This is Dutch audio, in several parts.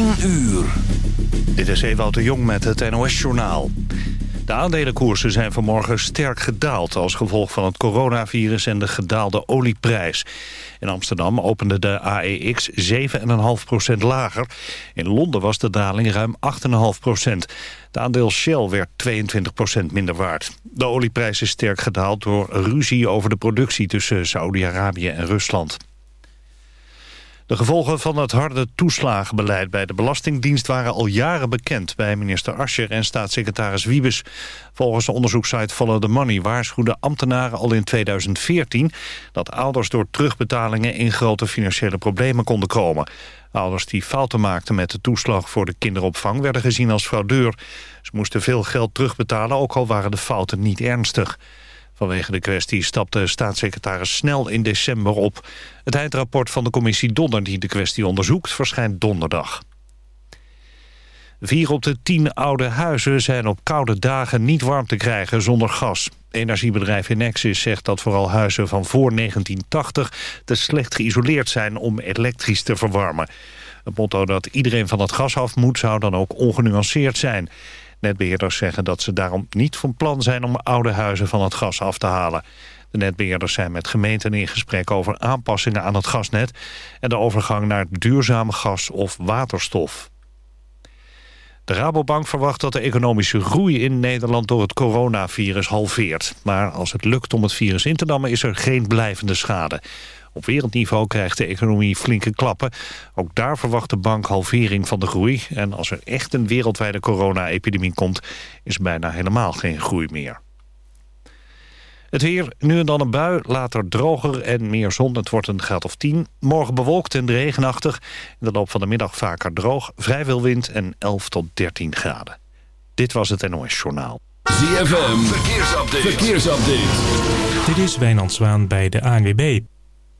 10 uur. Dit is Ewout de Jong met het NOS-journaal. De aandelenkoersen zijn vanmorgen sterk gedaald... als gevolg van het coronavirus en de gedaalde olieprijs. In Amsterdam opende de AEX 7,5% lager. In Londen was de daling ruim 8,5% De aandeel Shell werd 22% minder waard. De olieprijs is sterk gedaald door ruzie over de productie... tussen Saudi-Arabië en Rusland. De gevolgen van het harde toeslagenbeleid bij de Belastingdienst waren al jaren bekend bij minister Ascher en staatssecretaris Wiebes. Volgens de onderzoekssite Follow the Money waarschuwden ambtenaren al in 2014 dat ouders door terugbetalingen in grote financiële problemen konden komen. Ouders die fouten maakten met de toeslag voor de kinderopvang werden gezien als fraudeur. Ze moesten veel geld terugbetalen, ook al waren de fouten niet ernstig. Vanwege de kwestie stapte staatssecretaris Snel in december op. Het eindrapport van de commissie Donner die de kwestie onderzoekt verschijnt donderdag. Vier op de tien oude huizen zijn op koude dagen niet warm te krijgen zonder gas. Energiebedrijf Enexis zegt dat vooral huizen van voor 1980 te slecht geïsoleerd zijn om elektrisch te verwarmen. Het motto dat iedereen van het gas af moet zou dan ook ongenuanceerd zijn. Netbeheerders zeggen dat ze daarom niet van plan zijn om oude huizen van het gas af te halen. De netbeheerders zijn met gemeenten in gesprek over aanpassingen aan het gasnet... en de overgang naar duurzame gas of waterstof. De Rabobank verwacht dat de economische groei in Nederland door het coronavirus halveert. Maar als het lukt om het virus in te dammen is er geen blijvende schade. Op wereldniveau krijgt de economie flinke klappen. Ook daar verwacht de bank halvering van de groei. En als er echt een wereldwijde corona-epidemie komt... is bijna helemaal geen groei meer. Het weer, nu en dan een bui, later droger en meer zon. Het wordt een graad of 10. Morgen bewolkt en regenachtig. In de loop van de middag vaker droog, vrij veel wind en 11 tot 13 graden. Dit was het NOS Journaal. ZFM, verkeersupdate. verkeersupdate. Dit is Wijnand Zwaan bij de ANWB.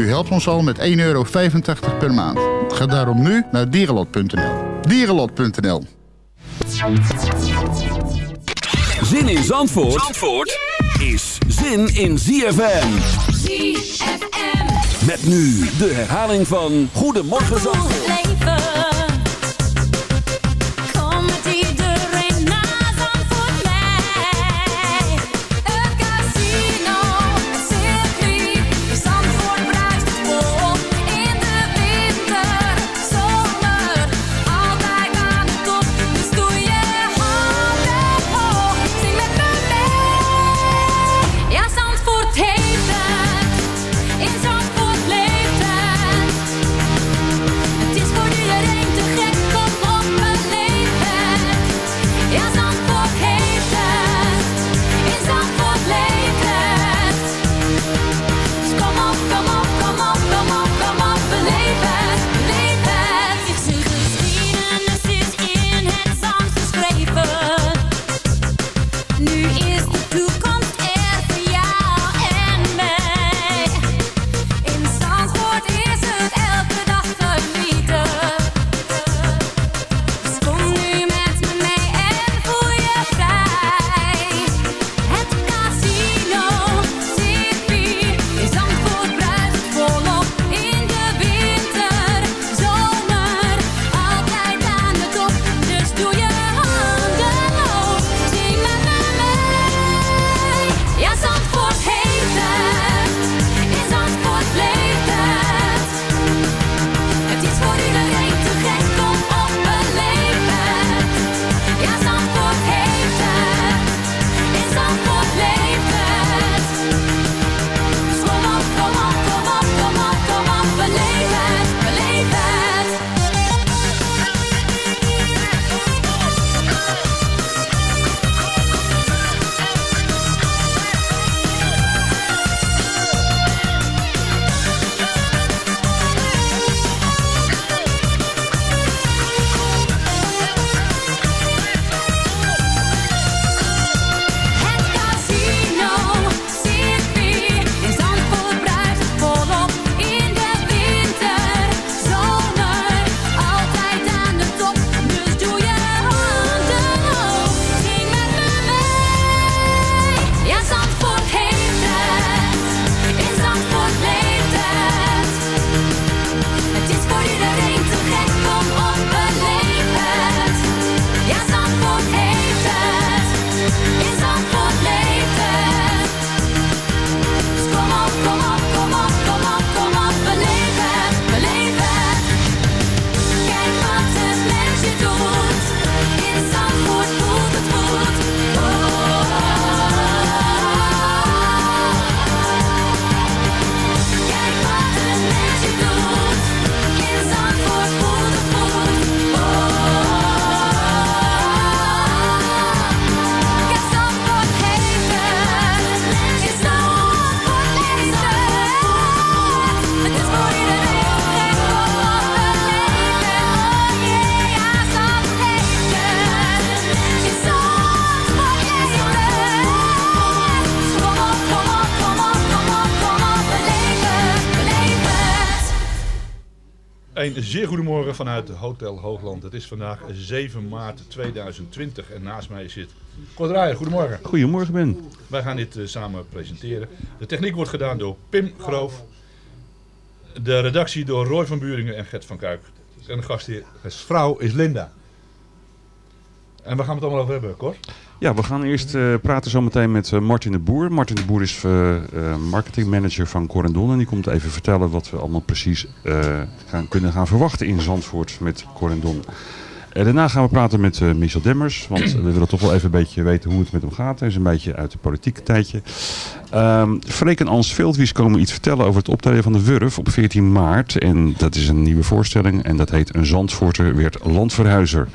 U helpt ons al met 1,85 euro per maand. Ga daarom nu naar dierenlot.nl. Dierenlot.nl Zin in Zandvoort, Zandvoort is zin in ZFM. ZFM. Met nu de herhaling van Goedemorgen Zandvoort. Een zeer goedemorgen vanuit Hotel Hoogland. Het is vandaag 7 maart 2020 en naast mij zit Cor. Goedemorgen. Goedemorgen Ben. Wij gaan dit eh, samen presenteren. De techniek wordt gedaan door Pim Groof. De redactie door Roy van Buringen en Gert van Kuik. En de gastheer, vrouw is Linda. En waar gaan we het allemaal over hebben, Cor? Ja, we gaan eerst eh, praten zometeen met eh, Martin de Boer. Martin de Boer is eh eh, marketingmanager van Corendon. En die komt even vertellen wat we allemaal precies gaan, kunnen gaan verwachten in Zandvoort met Corendon. En daarna gaan we praten met Michel Demmers. Want we willen toch wel even een beetje weten hoe het met hem gaat. Hij is een beetje uit de politieke tijdje. Ehm Freek en Ans Veldwies komen iets vertellen over het optreden van de Wurf op 14 maart. En dat is een nieuwe voorstelling. En dat heet Een Zandvoorter werd landverhuizer.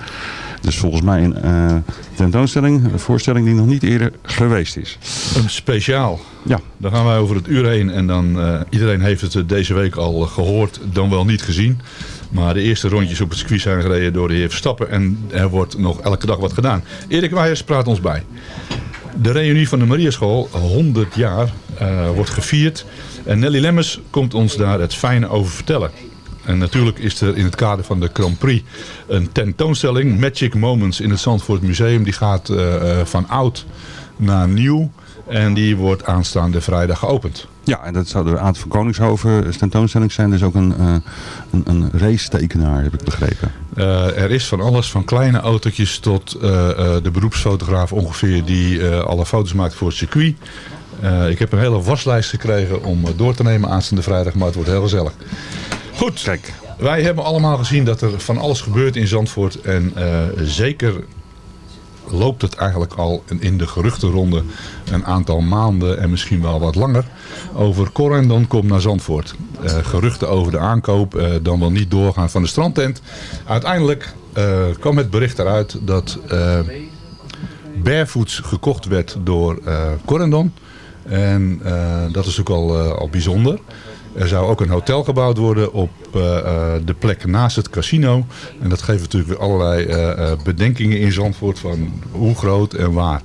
Dus volgens mij een eh, tentoonstelling, een voorstelling die nog niet eerder geweest is. Een speciaal. Ja. Dan gaan wij over het uur heen en dan uh, iedereen heeft het uh, deze week al gehoord, dan wel niet gezien. Maar de eerste rondjes op het circuit zijn gereden door de heer Verstappen en er wordt nog elke dag wat gedaan. Erik Weijers praat ons bij. De reunie van de Mariaschool, 100 jaar, uh, wordt gevierd. En Nelly Lemmers komt ons daar het fijne over vertellen. En natuurlijk is er in het kader van de Grand Prix een tentoonstelling, Magic Moments in het Zandvoort Museum. Die gaat uh, van oud naar nieuw en die wordt aanstaande vrijdag geopend. Ja, en dat zou de Aad van Koningshoven tentoonstelling zijn. Dus ook een, uh, een, een race-tekenaar, heb ik begrepen. Uh, er is van alles, van kleine autootjes tot uh, de beroepsfotograaf ongeveer die alle foto's maakt voor het circuit. ik heb een hele waslijst gekregen om door te nemen aanstaande vrijdag, maar het wordt heel gezellig. Goed, Kijk. wij hebben allemaal gezien dat er van alles gebeurt in Zandvoort. En zeker loopt het eigenlijk al in de geruchtenronde een aantal maanden en misschien wel wat langer over Corendon komt naar Zandvoort. Uh, geruchten over de aankoop, uh, dan wel niet doorgaan van de strandtent. Uiteindelijk uh, kwam het bericht eruit dat Barefoots gekocht werd door Corendon. En dat is ook al, al bijzonder. Er zou ook een hotel gebouwd worden op uh, uh, de plek naast het casino. En dat geeft natuurlijk weer allerlei uh, bedenkingen in Zandvoort van hoe groot en waar.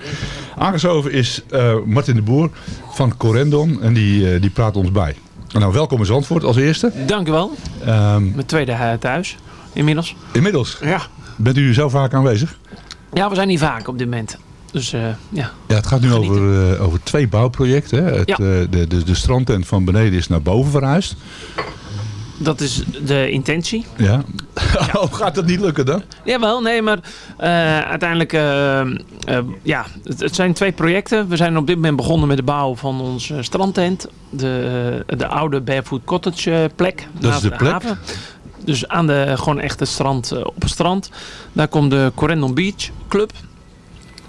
Aangeschoven is eh, Martin de Boer van Corendon en die, eh, die praat ons bij. Nou, welkom in Zandvoort als eerste. Dank u wel. Ehm, Mijn tweede hu- thuis, inmiddels. inmiddels, Ja. bent u zo vaak aanwezig? Ja, we zijn niet vaak op dit moment. Dus eh, ja. Ja, het gaat nu over, eh, over twee bouwprojecten. Hè. Het, Ja. eh, de, de, de strandtent van beneden is naar boven verhuisd. Dat is de intentie. Ja. Oh, gaat dat niet lukken dan? Jawel, nee, maar uiteindelijk, ja, het, het zijn twee projecten. We zijn op dit moment begonnen met de bouw van onze strandtent. De, de oude Barefoot Cottage plek. Dat is de plek? haven. Dus aan de gewoon echte strand, op het strand. Daar komt de Corendon Beach Club.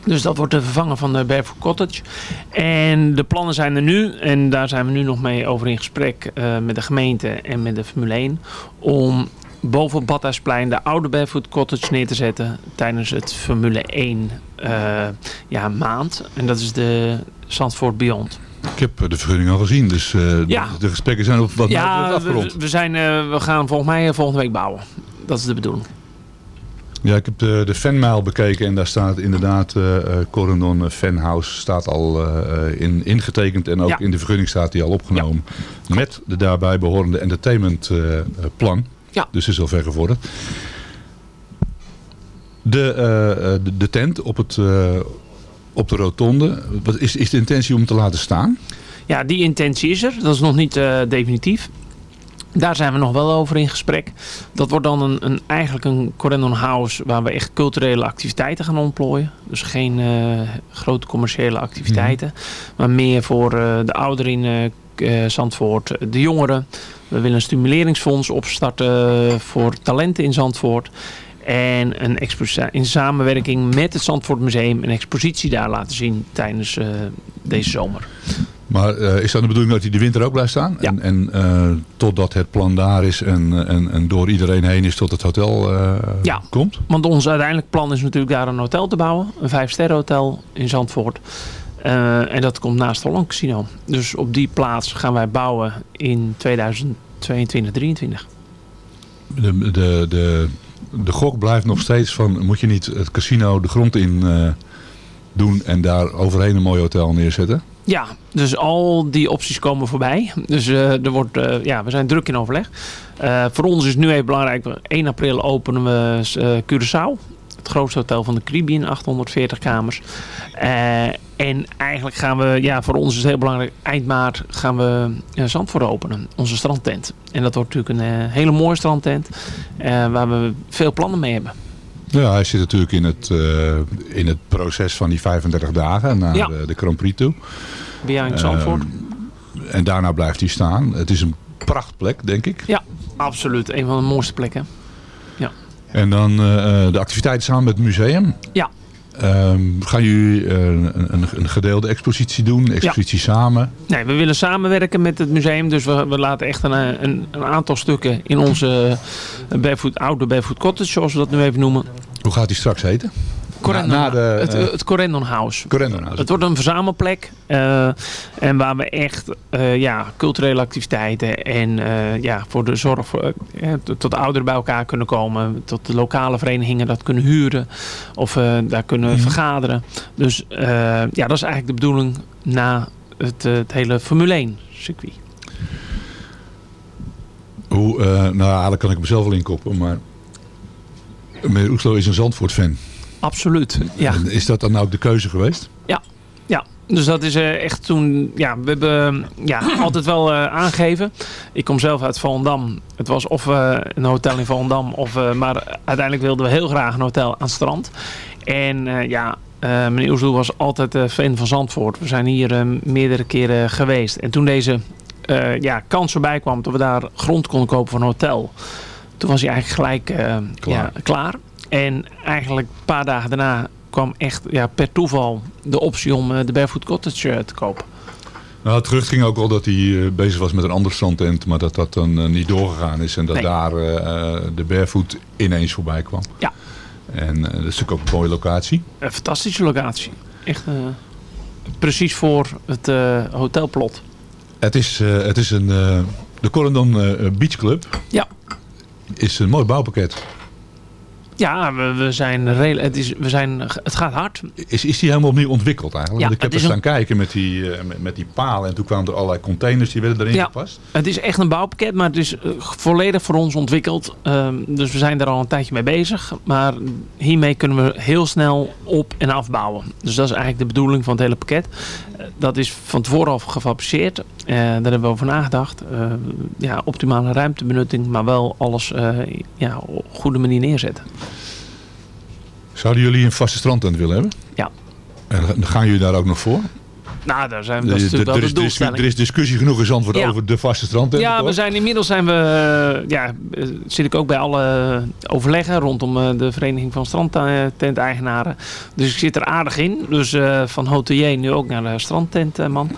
Dus dat wordt de vervanger van de Barefoot Cottage. En de plannen zijn er nu. En daar zijn we nu nog mee over in gesprek eh, met de gemeente en met de Formule 1. Om boven op Badhuisplein de oude Barefoot Cottage neer te zetten. Tijdens het Formule 1 eh, ja, maand. En dat is de Zandvoort Beyond. Ik heb eh, de vergunning al gezien, dus eh, Ja. de, de gesprekken zijn op wat ja, betreft we, afgerond. we, zijn, eh, we gaan volgens mij eh, volgende week bouwen. Dat is de bedoeling. Ja, ik heb de, de fanmail bekeken en daar staat inderdaad Corendon eh, Fanhouse staat al in, ingetekend en ook Ja. in de vergunning staat die al opgenomen. Met de daarbij behorende entertainmentplan. Ja. Dus is al ver gevorderd. De, de, de tent op, het, op de rotonde, wat is, is de intentie om te laten staan? Ja, die intentie is er. Dat is nog niet definitief. Daar zijn we nog wel over in gesprek. Dat wordt dan een, een, eigenlijk een Corendon House waar we echt culturele activiteiten gaan ontplooien. Dus geen eh, grote commerciële activiteiten. Maar meer voor eh, de ouderen in eh, Zandvoort, de jongeren. We willen een stimuleringsfonds opstarten voor talenten in Zandvoort. En een in samenwerking met het Zandvoort Museum een expositie daar laten zien tijdens deze zomer. Maar eh, is dat de bedoeling dat hij de winter ook blijft staan? En, en eh, totdat het plan daar is en, en, en door iedereen heen is tot het hotel eh, Ja. komt? Want ons uiteindelijk plan is natuurlijk daar een hotel te bouwen. Een vijfsterren hotel in Zandvoort. En dat komt naast Holland Casino. Dus op die plaats gaan wij bouwen in 2022, 2023. De, de, de, de gok blijft nog steeds van, moet je niet het casino de grond in doen en daar overheen een mooi hotel neerzetten? Ja, dus al die opties komen voorbij. Dus eh, er wordt, eh, ja, we zijn druk in overleg. Eh, voor ons is nu even belangrijk. 1 april openen we Curaçao. Het grootste hotel van de Caribbean, 840 kamers. En eigenlijk gaan we, ja, voor ons is het heel belangrijk. Eind maart gaan we Zandvoort openen, onze strandtent. En dat wordt natuurlijk een hele mooie strandtent. waar we veel plannen mee hebben. Ja, hij zit natuurlijk in het, eh, in het proces van die 35 dagen naar Ja. de, de Grand Prix toe. Behind Zandvoort. En daarna blijft hij staan. Het is een prachtplek, denk ik. Ja, absoluut. Een van de mooiste plekken. Ja. En dan eh, eh, de activiteiten samen met het museum. Ja. Ehm, gaan jullie eh, een, een, een gedeelde expositie doen? Expositie samen? Nee, we willen samenwerken met het museum. Dus we, we laten echt een, een, een aantal stukken in onze eh, Barefoot, oude Barefoot Cottage, zoals we dat nu even noemen. Hoe gaat die straks heten? Corendon, Na- na de, het, eh, het Corendon House. Corendon House. Het wordt een verzamelplek. eh, en waar we echt eh, ja, culturele activiteiten en ja, voor de zorg voor, tot, tot de ouderen bij elkaar kunnen komen. Tot de lokale verenigingen dat kunnen huren. Of daar kunnen Mhm. vergaderen. Dus ja, dat is eigenlijk de bedoeling na het, het hele Formule 1 circuit. Hoe, nou, eigenlijk kan ik mezelf wel inkoppen, maar meneer Oeslo is een Zandvoort-fan. Absoluut, ja. En Is dat dan nou ook de keuze geweest? Ja, ja. Dus dat is eh, echt toen, ja, we hebben eh, ja, altijd wel eh, aangegeven. Ik kom zelf uit Volendam. Het was of een hotel in Volendam, of, maar uiteindelijk wilden we heel graag een hotel aan het strand. En ja, meneer Oesloe was altijd fan van Zandvoort. We zijn hier meerdere keren geweest. En toen deze ja, kans erbij kwam dat we daar grond konden kopen voor een hotel. Toen was hij eigenlijk gelijk Klaar. Ja, klaar. En eigenlijk een paar dagen daarna kwam echt ja, per toeval de optie om eh, de Barefoot Cottage eh, te kopen. Nou, het gerucht ging ook al dat hij eh, bezig was met een ander strandtent, maar dat dat dan niet doorgegaan is en dat Nee. daar de barefoot ineens voorbij kwam. Ja. En dat is natuurlijk ook een mooie locatie. Een fantastische locatie. Echt eh, precies voor het hotelplot. Het is, het is een, de Corendon Beach Club Ja. is een mooi bouwpakket. Ja, we, we zijn het, is, we zijn, het gaat hard. Is, is die helemaal opnieuw ontwikkeld eigenlijk? Ja, Want ik heb er staan kijken met die, eh, met, met die palen en toen kwamen er allerlei containers die werden erin Ja. gepast. Het is echt een bouwpakket, maar het is eh, volledig voor ons ontwikkeld. Ehm, dus we zijn daar al een tijdje mee bezig. Maar hiermee kunnen we heel snel op- en afbouwen. Dus dat is eigenlijk de bedoeling van het hele pakket. Eh, dat is van tevoren al gefabriceerd. Eh, daar hebben we over nagedacht. Eh, ja, optimale ruimtebenutting, maar wel alles eh, ja, op goede manier neerzetten. Zouden jullie een vaste strandtent willen hebben? Ja. En gaan jullie daar ook nog voor? Nou, daar zijn we, dat is natuurlijk wel de doelstelling. er is discussie genoeg in Zandvoort Ja. over de vaste strandtent. Ja, we zijn inmiddels zijn we, eh, ja, eh, zit ik ook bij alle overleggen rondom eh, de Vereniging van Strandtenteigenaren. Dus ik zit er aardig in. Dus van hotelier nu ook naar de strandtentman.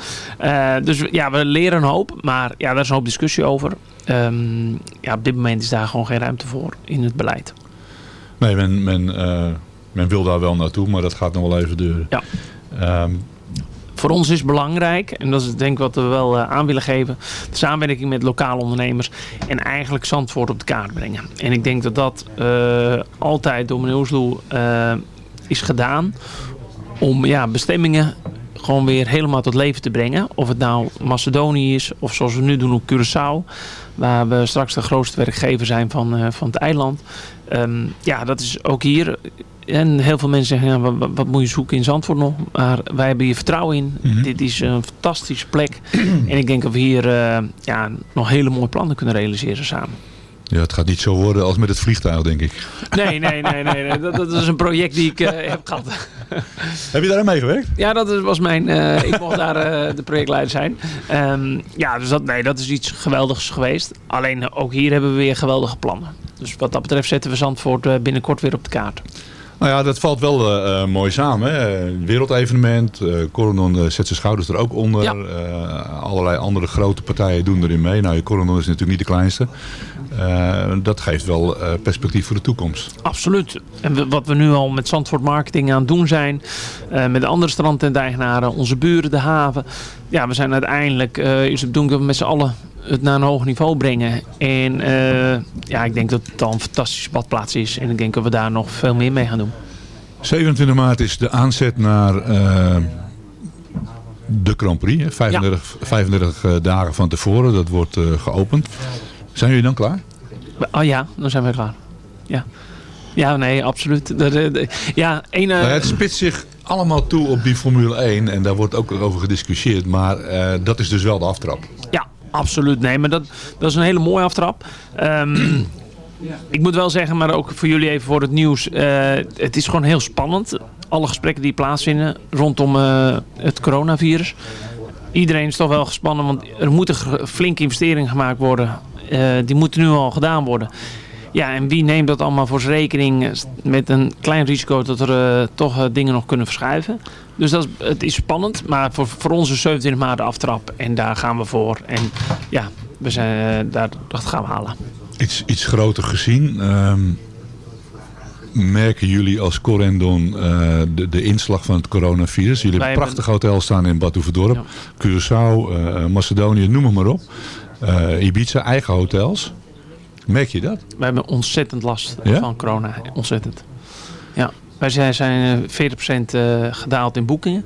Dus ja, we leren een hoop. Maar ja, daar is een hoop discussie over. Ehm, ja, op dit moment is daar gewoon geen ruimte voor in het beleid. Nee, men, men, men wil daar wel naartoe, maar dat gaat nog wel even duren. Ja. Ehm, Voor ons is belangrijk, en dat is denk ik wat we wel eh, aan willen geven, de samenwerking met lokale ondernemers en eigenlijk Zandvoort op de kaart brengen. En ik denk dat dat eh, altijd door meneer Oesloe eh, is gedaan om ja, bestemmingen gewoon weer helemaal tot leven te brengen. Of het nou Macedonië is of zoals we nu doen op Curaçao, waar we straks de grootste werkgever zijn van, van het eiland. Ehm, ja, dat is ook hier. En heel veel mensen zeggen, ja, wat, moet je zoeken in Zandvoort nog? Maar wij hebben hier vertrouwen in. Mhm. Dit is een fantastische plek. en ik denk dat we hier eh, ja, nog hele mooie plannen kunnen realiseren samen. ja, het gaat niet zo worden als met het vliegtuig, denk ik. Nee, nee, nee. nee, nee. Dat, dat is een project die ik eh, heb gehad. Heb je daar aan meegewerkt? Ja, dat was mijn... eh, ik mocht daar de projectleider zijn. Ehm, ja, dus dat, nee, dat is iets geweldigs geweest. Alleen ook hier hebben we weer geweldige plannen. Dus wat dat betreft zetten we Zandvoort binnenkort weer op de kaart. Nou ja, dat valt wel eh, eh, mooi samen. Hè? Wereldevenement, Corendon eh, zet zijn schouders er ook onder. Ja. Allerlei andere grote partijen doen erin mee. Nou, Corendon is natuurlijk niet de kleinste. Dat geeft wel perspectief voor de toekomst. Absoluut. En we- wat we nu al met Zandvoort Marketing aan het doen zijn. met de andere strandtenteigenaren, onze buren, de haven. Ja, we zijn uiteindelijk, is het doen dat we met z'n allen het naar een hoger niveau brengen. En eh, ja, ik denk dat het al een fantastische badplaats is. En ik denk dat we daar nog veel meer mee gaan doen. 27 maart is de aanzet naar eh, de Grand Prix. hè. 35, 35 eh, dagen van tevoren. Dat wordt geopend. Zijn jullie dan klaar? Oh ja, dan zijn we klaar. Ja, ja nee, absoluut. Ja, een, Nou ja, het spitst zich allemaal toe op die Formule 1. En daar wordt ook over gediscussieerd. Maar dat is dus wel de aftrap. Absoluut. Nee, maar dat, dat is een hele mooie aftrap. Ehm, ik moet wel zeggen, maar ook voor jullie even voor het nieuws. eh, het is gewoon heel spannend. Alle gesprekken die plaatsvinden rondom eh, het coronavirus. Iedereen is toch wel gespannen, want er moeten flinke investeringen gemaakt worden. Eh, die moeten nu al gedaan worden. Ja, en wie neemt dat allemaal voor zijn rekening met een klein risico dat er toch dingen nog kunnen verschuiven. Dus dat is, het is spannend, maar voor, voor ons is 27 maart de aftrap en daar gaan we voor. En ja, we zijn, eh, daar, dat gaan we halen. Iets, iets groter gezien. ehm, merken jullie als Corendon eh, de, de inslag van het coronavirus? Jullie Wij hebben prachtig hotel staan in Bad Oeverdorp. Curaçao, eh, Macedonië, noem het maar op. Ibiza, eigen hotels. Merk je dat? We hebben ontzettend last Ja? van corona. Ontzettend. Ja, wij zijn, zijn eh, 40% eh, gedaald in boekingen.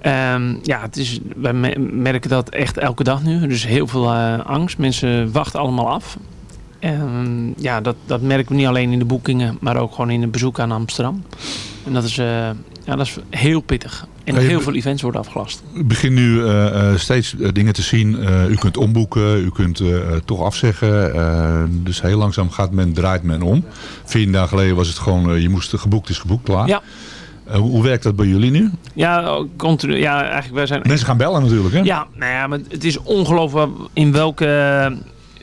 Ehm, ja, het is, wij me- merken dat echt elke dag nu. Dus heel veel eh, angst. Mensen wachten allemaal af. Ehm, ja, dat, dat merken we niet alleen in de boekingen, maar ook gewoon in het bezoek aan Amsterdam. En dat is, ja, dat is heel pittig. En heel veel events worden afgelast. Ik begin nu eh, eh, steeds eh, dingen te zien. U kunt omboeken, u kunt toch afzeggen. Dus heel langzaam gaat men, draait men om. Veertien dagen geleden was het gewoon, je moest geboekt is geboekt, klaar. Ja. Hoe, hoe werkt dat bij jullie nu? Ja, continu. Ja, eigenlijk wij zijn Mensen gaan bellen natuurlijk, hè? Ja, nou ja, maar het is ongelooflijk in welke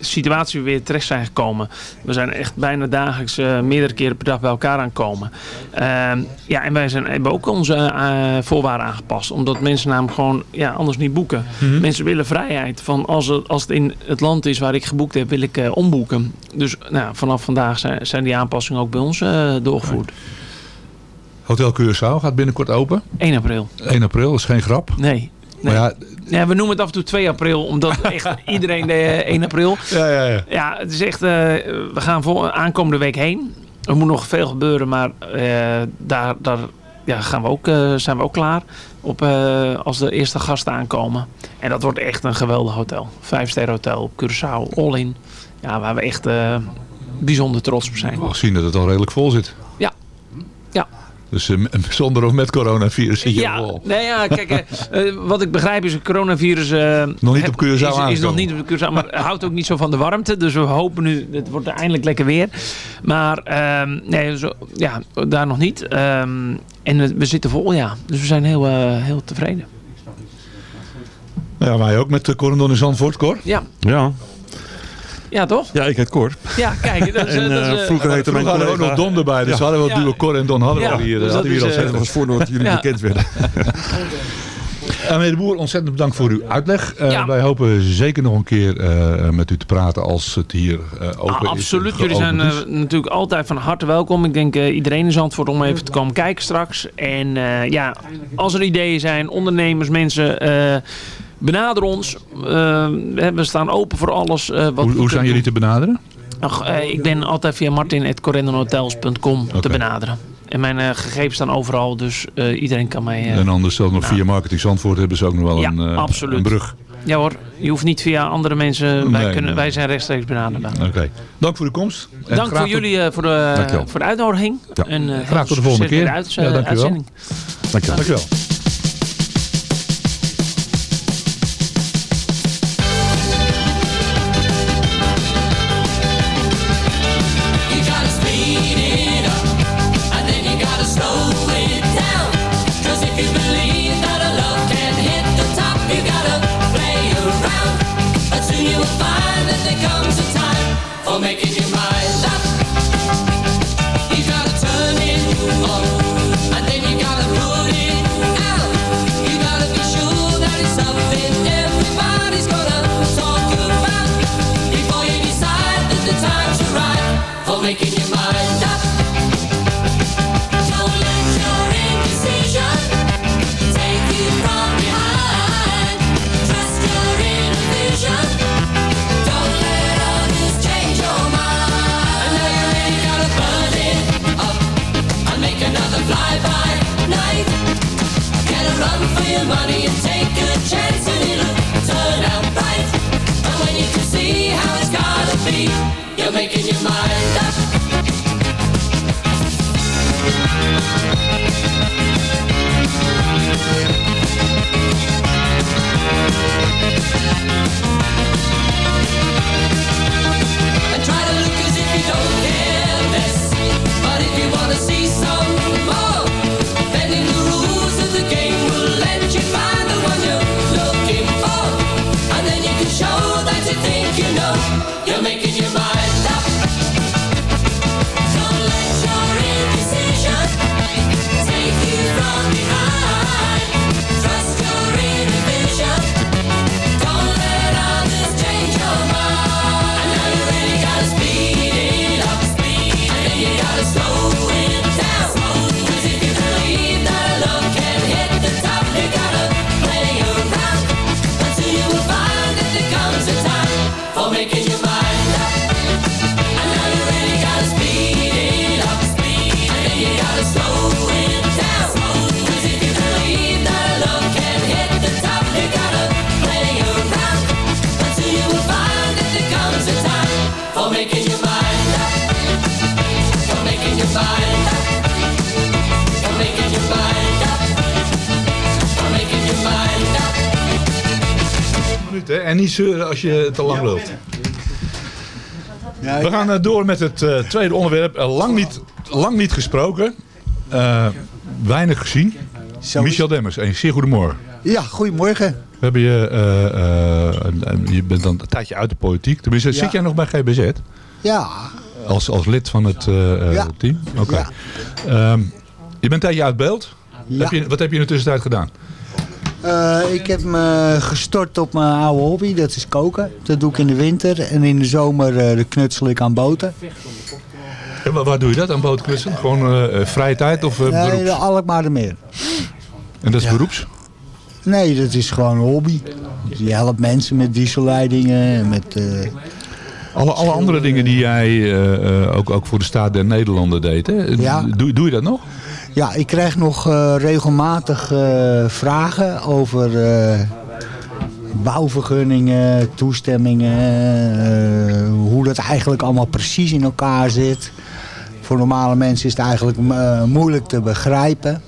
situatie we weer terecht zijn gekomen. We zijn echt bijna dagelijks eh, meerdere keren per dag bij elkaar aankomen. Ehm ja, en wij zijn, hebben ook onze eh, voorwaarden aangepast. Omdat mensen namelijk gewoon ja, anders niet boeken. Mhm. Mensen willen vrijheid. Van als, het, als het in het land is waar ik geboekt heb, wil ik eh, omboeken. Dus nou, vanaf vandaag zijn, zijn die aanpassingen ook bij ons eh, doorgevoerd. Hotel Curaçao gaat binnenkort open. 1 april. 1 april, is geen grap. Nee. Maar ja, Ja, we noemen het af en toe 2 april, omdat echt iedereen de 1 april. Ja, ja, ja. Ja, het is echt, eh, we gaan voor, aankomende week heen. er moet nog veel gebeuren, maar eh, daar, daar ja, gaan we ook, eh, zijn we ook klaar op, eh, als de eerste gasten aankomen. En dat wordt echt een geweldig hotel. Vijfsterren hotel op Curaçao, all in. Ja, waar we echt eh, bijzonder trots op zijn. Mag zien dat het al redelijk vol zit. Ja. Ja. Dus eh, zonder of met coronavirus zit je Ja, vol. nee, ja, kijk, eh, eh, wat ik begrijp is het coronavirus... eh, Nog niet heb- op Curaçao is, is nog niet op Curaçao, maar houdt ook niet zo van de warmte. Dus we hopen nu, het wordt eindelijk lekker weer. Maar ehm, nee, zo, ja, daar nog niet. Ehm, en we, we zitten vol, ja. Dus we zijn heel, eh, heel tevreden. Ja, wij ook met de Corendon in Zandvoort, Cor. Ja. Ja. Ja, toch? Ja, ik heet Cor. Ja, kijk. Dat is, En, dat is, eh, eh, vroeger heette mijn Vroeger hadden we ook collega... nog Don erbij, dus Ja. we hadden wel Ja. duo Cor en Don hadden we hier. dus eh, dat hadden we hier is, al. Dat was voordat jullie Ja. bekend werden. Uh, meneer de Boer, ontzettend bedankt voor uw uitleg. Uh, Ja. Wij hopen zeker nog een keer uh, met u te praten als het hier uh, open Ah, is. absoluut, jullie zijn uh, natuurlijk altijd van harte welkom. Ik denk uh, iedereen is antwoord om even te komen kijken straks. En uh, ja, als er ideeën zijn, ondernemers, mensen, uh, benader ons. we staan open voor alles. wat hoe hoe zijn jullie te benaderen? Ach, ik ben altijd via martin.corendonhotels.com okay. te benaderen. En mijn uh, gegevens staan overal, dus uh, iedereen kan mij... Uh, en anders zelfs nog nou. via Marketing Zandvoort hebben ze ook nog wel ja, een, een brug. Ja hoor, je hoeft niet via andere mensen, wij, kunnen, nee. wij zijn rechtstreeks benaderbaar. Oké, okay. dank voor uw komst. En dank voor jullie voor, de, voor de uitnodiging. Ja. En, graag tot de volgende keer. De uit, ja, dank uitzending. Dankjewel. dankjewel. making als je te lang loopt. We gaan uh, door met het uh, tweede onderwerp. Uh, lang, niet, lang niet gesproken. weinig gezien. Michel Demmers, een zeer goedemorgen. Ja, goedemorgen. We hebben je, je bent dan een tijdje uit de politiek. Tenminste, ja. zit jij nog bij GBZ? Ja. Als, als lid van het ja. team? Oké. Okay. Ja. Um, je bent een tijdje uit beeld. Ja. Heb je, wat heb je in de tussentijd gedaan? Uh, ik heb me gestort op mijn oude hobby, dat is koken. Dat doe ik in de winter en in de zomer uh, knutsel ik aan boten. En waar, waar doe je dat, aan boten knutselen? Gewoon uh, vrije tijd of nee, beroeps? de Alkmaar meer. En dat is ja. beroeps? Nee, dat is gewoon een hobby. Je helpt mensen met dieselleidingen en met Alle, alle andere dingen die jij eh, eh, ook, ook voor de staat der Nederlanden deed, hè? Ja. Doe, doe je dat nog? Ja, ik krijg nog eh, regelmatig eh, vragen over eh, bouwvergunningen, toestemmingen, hoe dat eigenlijk allemaal precies in elkaar zit. Voor normale mensen is het eigenlijk moeilijk te begrijpen.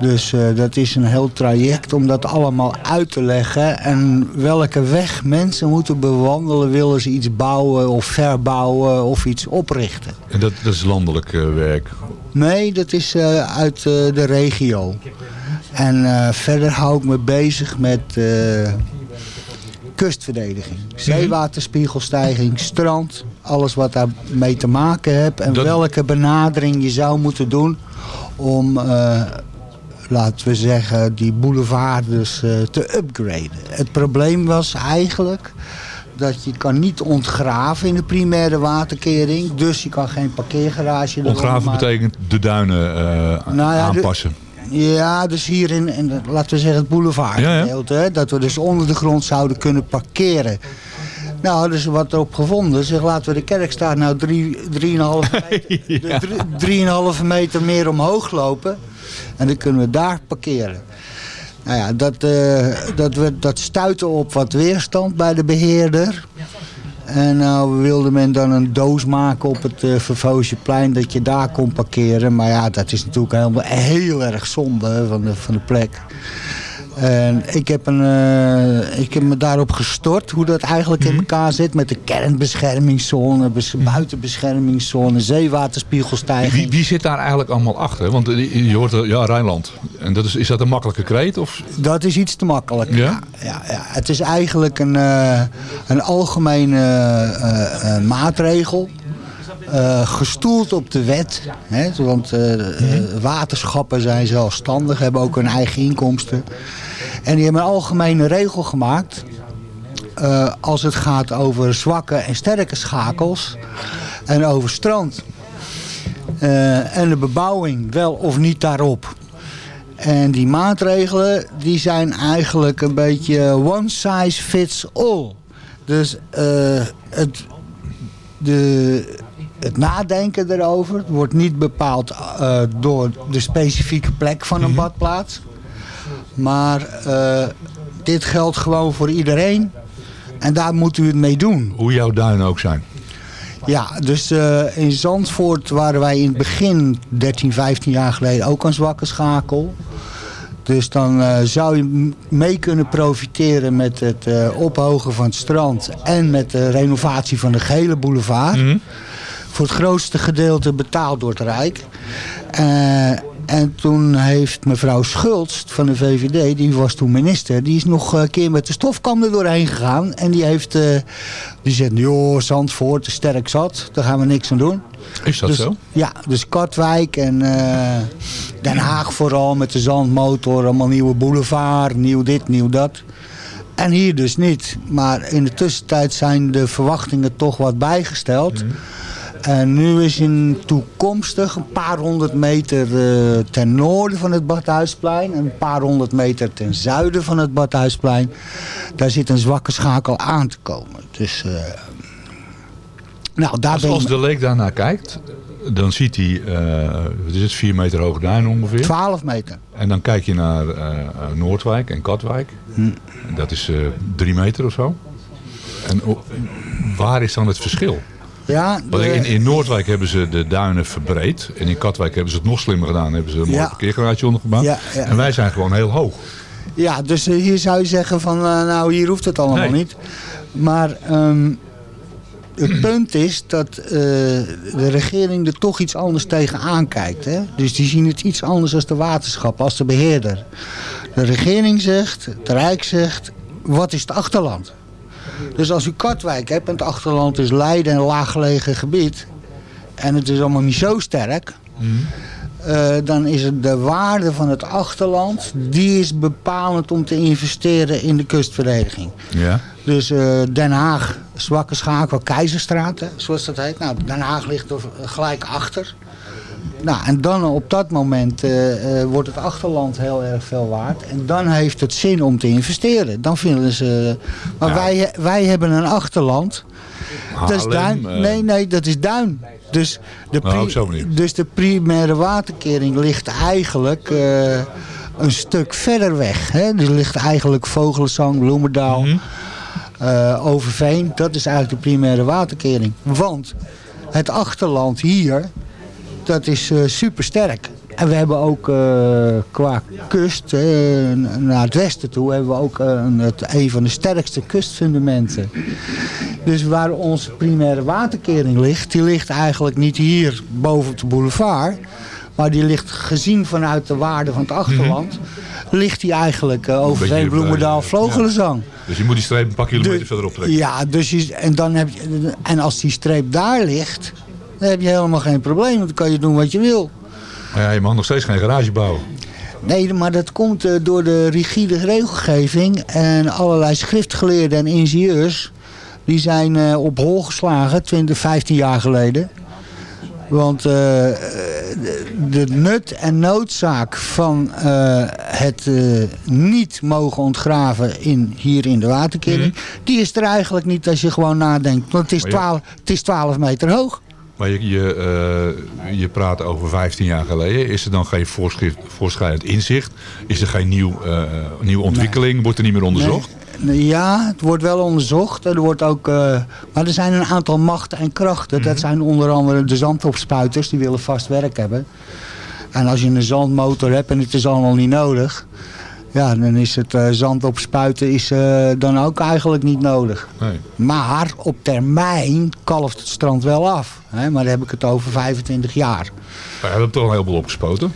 Dus eh, dat is een heel traject om dat allemaal uit te leggen. En welke weg mensen moeten bewandelen, willen ze iets bouwen of verbouwen of iets oprichten. En dat, dat is landelijk eh, werk. Nee, dat is eh, uit de regio. En verder hou ik me bezig met kustverdediging. Zeewaterspiegelstijging, strand. Alles wat daarmee te maken heeft. En Dat- welke benadering je zou moeten doen om, laten we zeggen, die boulevard dus eh, te upgraden. Het probleem was eigenlijk dat je kan niet ontgraven in de primaire waterkering. Dus je kan geen parkeergarage Ontgraven betekent de duinen eh, Nou ja, de- aanpassen. Ja, dus hier in, in laten we zeggen het boulevard Ja, dat we dus onder de grond zouden kunnen parkeren. Nou, dus wat erop gevonden. Zeg, laten we de kerkstraat nou drie- 3,5 meter, drie- 3,5 meter meer omhoog lopen. En dan kunnen we daar parkeren. Nou ja, dat, eh, dat, dat stuitte op wat weerstand bij de beheerder. En nou wilde men dan een doos maken op het uh, Vervoosjeplein dat je daar kon parkeren. Maar ja, dat is natuurlijk helemaal heel erg zonde van de, van de plek. En ik heb, een, eh, ik heb me daarop gestort hoe dat eigenlijk in elkaar zit. Met de kernbeschermingszone, bes- buitenbeschermingszone, zeewaterspiegelstijging. Wie, wie zit daar eigenlijk allemaal achter? Want eh, je hoort, eh, ja, Rijnland. En dat is, is dat een makkelijke kreet? Of? Dat is iets te makkelijk. Ja? Ja, ja. Het is eigenlijk een, een algemene maatregel. Eh, gestoeld op de wet. Hè, want eh, eh, waterschappen zijn zelfstandig, hebben ook hun eigen inkomsten. En die hebben een algemene regel gemaakt. eh, als het gaat over zwakke en sterke schakels. En over strand. en de bebouwing wel of niet daarop. En die maatregelen die zijn eigenlijk een beetje one size fits all. Dus het, de, het nadenken erover wordt niet bepaald eh, door de specifieke plek van een badplaats. Maar eh, dit geldt gewoon voor iedereen. En daar moet u het mee doen. Hoe jouw duinen ook zijn. Ja, dus eh, in Zandvoort waren wij in het begin, 13, 15 jaar geleden, ook een zwakke schakel. Dus dan zou je mee kunnen profiteren met het ophogen van het strand en met de renovatie van de gele boulevard. Voor het grootste gedeelte betaald door het Rijk. Eh, en toen heeft mevrouw Schultz van de VVD, die was toen minister, die is nog een keer met de stofkam er doorheen gegaan. En die heeft, eh, die zegt, joh, Zandvoort sterk zat, daar gaan we niks aan doen. Is dat Dus- zo? Ja, dus Katwijk en eh, Den Haag vooral met de zandmotor, allemaal nieuwe boulevard, nieuw dit, nieuw dat. En hier dus niet. Maar in de tussentijd zijn de verwachtingen toch wat bijgesteld. En nu is in toekomstig een paar honderd meter eh, ten noorden van het Badhuisplein... en een paar honderd meter ten zuiden van het Badhuisplein... daar zit een zwakke schakel aan te komen. Dus, eh, nou, daar Als, de leek daarnaar kijkt, dan ziet hij, eh, wat is het, 4 meter hoge duin ongeveer. 12 meter. En dan kijk je naar eh, eh, Noordwijk en Katwijk. Hm. Dat is eh 3 meter of zo. En waar is dan het verschil? Ja, de- in, in Noordwijk hebben ze de duinen verbreed. En in Katwijk hebben ze het nog slimmer gedaan. Hebben ze een mooi Ja. parkeergarage ondergebouwd. Ja, ja. En wij zijn gewoon heel hoog. Ja, dus eh, hier zou je zeggen van, eh, nou hier hoeft het allemaal Nee. niet. Maar ehm, het punt is dat eh, de regering er toch iets anders tegenaan kijkt. Hè? Dus die zien het iets anders als de waterschap, als de beheerder. De regering zegt, het Rijk zegt, wat is het achterland? Dus als u Katwijk hebt en het achterland is Leiden en een laaggelegen gebied... en het is allemaal niet zo sterk... Eh, dan is het de waarde van het achterland, die is bepalend om te investeren in de kustverdediging. Ja. Dus eh, Den Haag, zwakke schakel, Keizerstraat, hè, zoals dat heet. Nou, Den Haag ligt er gelijk achter. Nou, en dan op dat moment eh, eh, wordt het achterland heel erg veel waard. En dan heeft het zin om te investeren. Dan vinden ze... Maar wij, wij hebben een achterland. Dat is duin. eh. Nee, nee, dat is duin. Dus de, Nou, pri- dus de primaire waterkering ligt eigenlijk een stuk verder weg. Hè? Dus ligt eigenlijk Vogelenzang, Bloemendaal, Mhm. eh, Overveen. Dat is eigenlijk de primaire waterkering. Want het achterland hier, dat is eh super sterk. En we hebben ook eh, qua kust, eh, naar het westen toe, hebben we ook een, het, een van de sterkste kustfundamenten. Dus waar onze primaire waterkering ligt, die ligt eigenlijk niet hier boven op de boulevard. Maar die ligt gezien vanuit de waarde van het achterland, ligt die eigenlijk over eh, Bloemendaal, Vlogelenzang. Dus je moet die streep een paar kilometer verderop trekken. Ja, dus je, en, dan heb je, en als die streep daar ligt, dan heb je helemaal geen probleem. Want dan kan je doen wat je wil. Maar ja, je mag nog steeds geen garage bouwen. Nee, maar dat komt eh, door de rigide regelgeving en allerlei schriftgeleerden en ingenieurs. Die zijn eh, op hol geslagen, 20, 15 jaar geleden. Want eh, de, nut en noodzaak van het niet mogen ontgraven in, hier in de waterkering... die is er eigenlijk niet als je gewoon nadenkt. Want het is Maar ja. 12, het is 12 meter hoog. Maar je, je, eh, je praat over 15 jaar geleden. Is er dan geen voorschrijdend inzicht? Is er geen nieuw, eh, nieuwe ontwikkeling? Wordt er niet meer onderzocht? Nee, Ja, het wordt wel onderzocht. Er wordt ook, eh, maar er zijn een aantal machten en krachten. Mhm. Dat zijn onder andere de zandopspuiters. Die willen vast werk hebben. En als je een zandmotor hebt en het is allemaal niet nodig... Ja, dan is het eh, zand opspuiten is, eh, dan ook eigenlijk niet nodig. Nee. Maar op termijn kalft het strand wel af. Hè? Maar dan heb ik het over 25 jaar. Maar we hebben toch een heleboel opgespoten.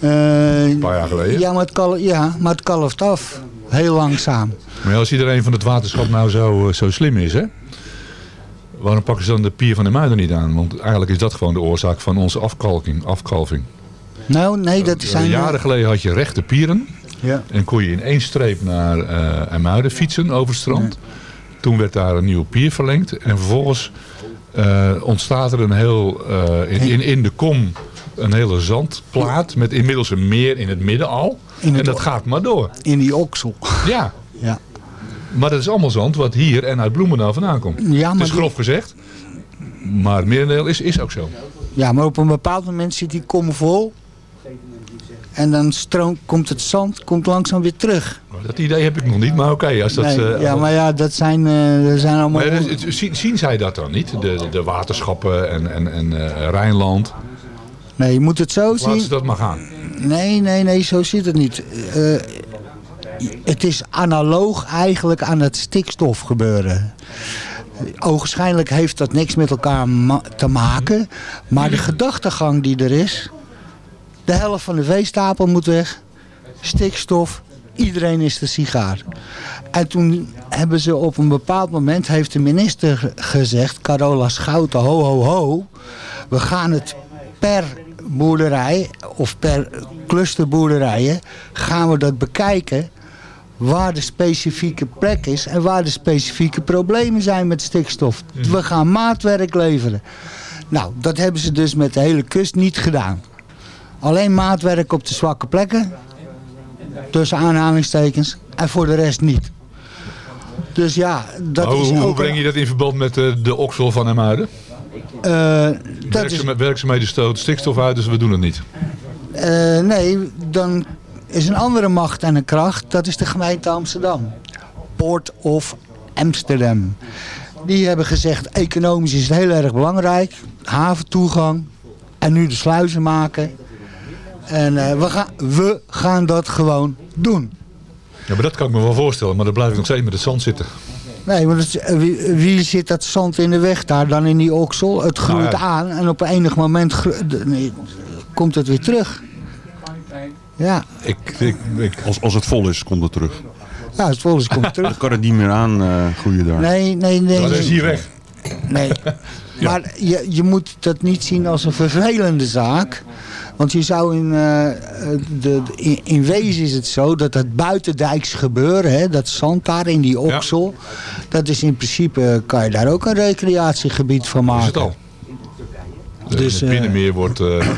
Eh, Een paar jaar geleden. ja, maar het, ja, maar het kalft af. Heel langzaam. Maar als iedereen van het waterschap nou zo, zo slim is, hè? Waarom pakken ze dan de pier van de Muiden niet aan? Want eigenlijk is dat gewoon de oorzaak van onze afkalking, afkalving. Nou, nee, dat zijn... Jaren geleden had je rechte pieren. Ja. En kon je in één streep naar IJmuiden fietsen over het strand. Toen werd daar een nieuwe pier verlengd. En vervolgens eh, ontstaat er een heel, eh, in, in, in de kom een hele zandplaat. Met inmiddels een meer in het midden al. en dat gaat maar door. In die oksel. Ja. Ja. Maar dat is allemaal zand wat hier en uit Bloemendaal vandaan komt. Ja, het maar is grof gezegd. Maar het merendeel is, is ook zo. Ja, maar op een bepaald moment zit die kom vol. En dan stroom, komt het zand komt langzaam weer terug. Dat idee heb ik nog niet, maar oké. als dat, Nee, eh, ja, maar ja, dat zijn, eh, dat zijn allemaal... Maar het- het- zien, zien zij dat dan niet? De, de waterschappen en, en, en eh, Rijnland. Nee, je moet het zo zien. ze dat maar gaan. Nee, nee, nee, zo zit het niet. Eh, het is analoog eigenlijk aan het stikstof gebeuren. Ogenschijnlijk heeft dat niks met elkaar ma- te maken. Maar de gedachtegang die er is... De helft van de veestapel moet weg. Stikstof. Iedereen is de sigaar. En toen hebben ze op een bepaald moment... heeft de minister ge- gezegd... Carola Schouten, ho, ho, ho. We gaan het per boerderij... of per clusterboerderijen... gaan we dat bekijken waar de specifieke plek is en waar de specifieke problemen zijn met stikstof. We gaan maatwerk leveren. Nou, dat hebben ze dus met de hele kust niet gedaan. Alleen maatwerk op de zwakke plekken, tussen aanhalingstekens, en voor de rest niet. Dus ja, dat hoe, is hoe breng je dat in verband met eh, de oksel van Emuiden? eh, dat is, Werkzaam, werkzaamheden stoten stikstof uit, dus we doen het niet. Eh, nee, dan is een andere macht en een kracht. Dat is de gemeente Amsterdam. Port of Amsterdam. Die hebben gezegd, economisch is het heel erg belangrijk. Haventoegang. En nu de sluizen maken. En eh, we, gaan, we gaan dat gewoon doen. Ja, maar dat kan ik me wel voorstellen, maar dan blijf ik nog steeds met het zand zitten. Nee, want het, eh, wie, wie zit dat zand in de weg daar dan in die oksel? Het groeit Nou ja. aan en op enig moment nee, komt het weer terug. Ja, Ik, ik, ik, als, als het vol is, komt het terug. ja het volgens komt het terug. Dan kan het niet meer aan eh, groeien daar. Nee, nee, nee. Dat nee. is hier weg. Nee. Maar je, je moet dat niet zien als een vervelende zaak. Want je zou in, eh, de, de- in, in wezen is het zo dat het buitendijks gebeuren, hè, dat zand daar in die oksel, dat is in principe, kan je daar ook een recreatiegebied van maken. Is het al. Dus, Dus, het eh, binnenmeer wordt eh,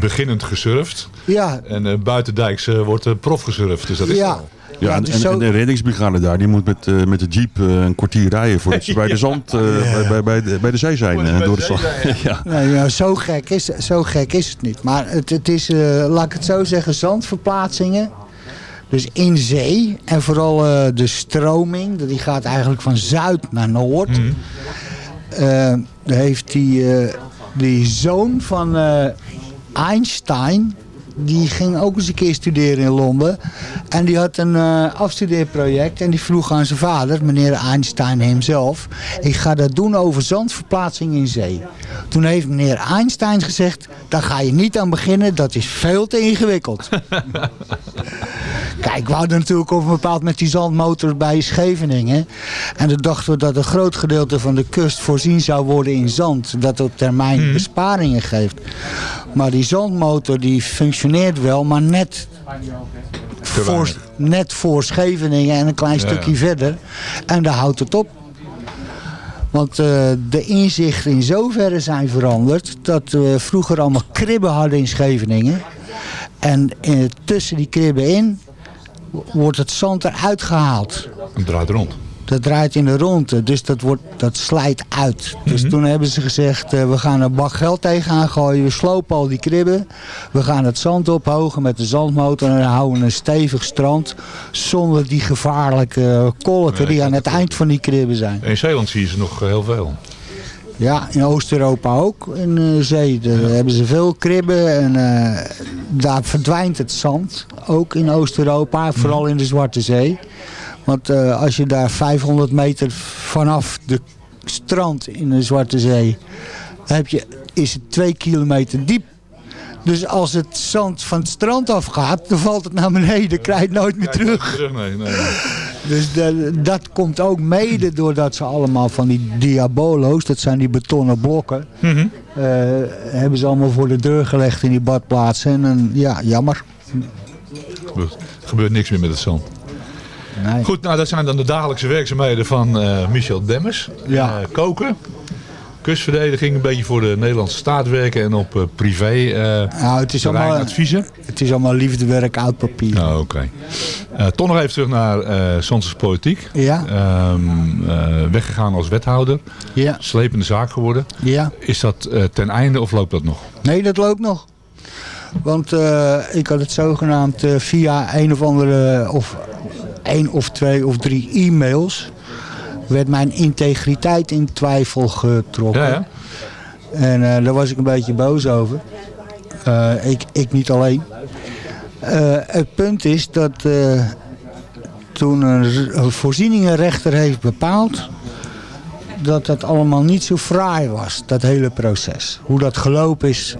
beginnend gesurfd. Ja. En eh, buitendijks eh, wordt prof gesurfd. Dus dat is Ja. wel. Ja, en, en, en de reddingsbrigade daar, die moet met, eh, met de jeep eh, een kwartier rijden voordat ze bij de zand, eh, bij, bij, bij, de, bij de zee zijn. door de slag. ja. Nee, ja, zo, gek is, zo gek is het niet. Maar het, het is, eh, laat ik het zo zeggen, zandverplaatsingen. Dus in zee. En vooral eh, de stroming. Die gaat eigenlijk van zuid naar noord. Eh, daar heeft die, eh, die zoon van eh, Einstein... Die ging ook eens een keer studeren in Londen. En die had een eh, afstudeerproject. En die vroeg aan zijn vader, meneer Einstein hemzelf... Ik ga dat doen over zandverplaatsing in zee. Toen heeft meneer Einstein gezegd... Daar ga je niet aan beginnen, dat is veel te ingewikkeld. Kijk, we hadden natuurlijk op een bepaald met die zandmotor bij Scheveningen. En toen dachten we dat een groot gedeelte van de kust voorzien zou worden in zand. Dat op termijn besparingen geeft. Maar die zandmotor die functioneert wel, maar net voor, net voor Scheveningen en een klein Ja, stukje ja. verder. En daar houdt het op. Want eh, de inzichten in zoverre zijn veranderd dat we vroeger allemaal kribben hadden in Scheveningen. En eh, tussen die kribben in wordt het zand eruit gehaald. Het draait rond. Dat draait in de ronde, dus dat, wordt, dat slijt uit. Dus Mhm. toen hebben ze gezegd, eh, we gaan een bak geld tegenaan gooien. We slopen al die kribben. We gaan het zand ophogen met de zandmotor. En dan houden we een stevig strand. Zonder die gevaarlijke kolken Nee, die aan het eind van die kribben zijn. In Zeeland zie je ze nog eh, heel veel. Ja, in Oost-Europa ook. In eh, zee daar hebben ze veel kribben. En eh, daar verdwijnt het zand. Ook in Oost-Europa, vooral in de Zwarte Zee. Want eh, als je daar 500 meter vanaf de strand in de Zwarte Zee... Heb je, is het twee kilometer diep. Dus als het zand van het strand afgaat, dan valt het naar beneden. Dan krijg je het nooit meer terug. Terug, nee, nee. Dus de- dat komt ook mede doordat ze allemaal van die diabolo's, dat zijn die betonnen blokken, Mhm. eh, hebben ze allemaal voor de deur gelegd in die badplaatsen. En dan, ja, jammer. Er gebeurt niks meer met het zand. Nee. Goed, nou dat zijn dan de dagelijkse werkzaamheden van eh, Michel Demmers. Ja. Eh, koken, kustverdediging, een beetje voor de Nederlandse staat werken en op eh, privé eh Nou, het is allemaal, adviezen. het is allemaal liefdewerk, oud papier. Nou, oké. Eh, toch nog even terug naar eh Sanses politiek. Ja. Ehm, eh, weggegaan als wethouder. Ja. Slepende zaak geworden. Ja. Is dat ten einde of loopt dat nog? Nee, dat loopt nog. Want ik had het zogenaamd via een of andere, of één of twee of drie e-mails, werd mijn integriteit in twijfel getrokken. Ja, ja. En eh, daar was ik een beetje boos over. Eh, ik, ik niet alleen. Eh, het punt is dat toen een, voorzieningenrechter heeft bepaald dat dat allemaal niet zo fraai was, dat hele proces. Hoe dat gelopen is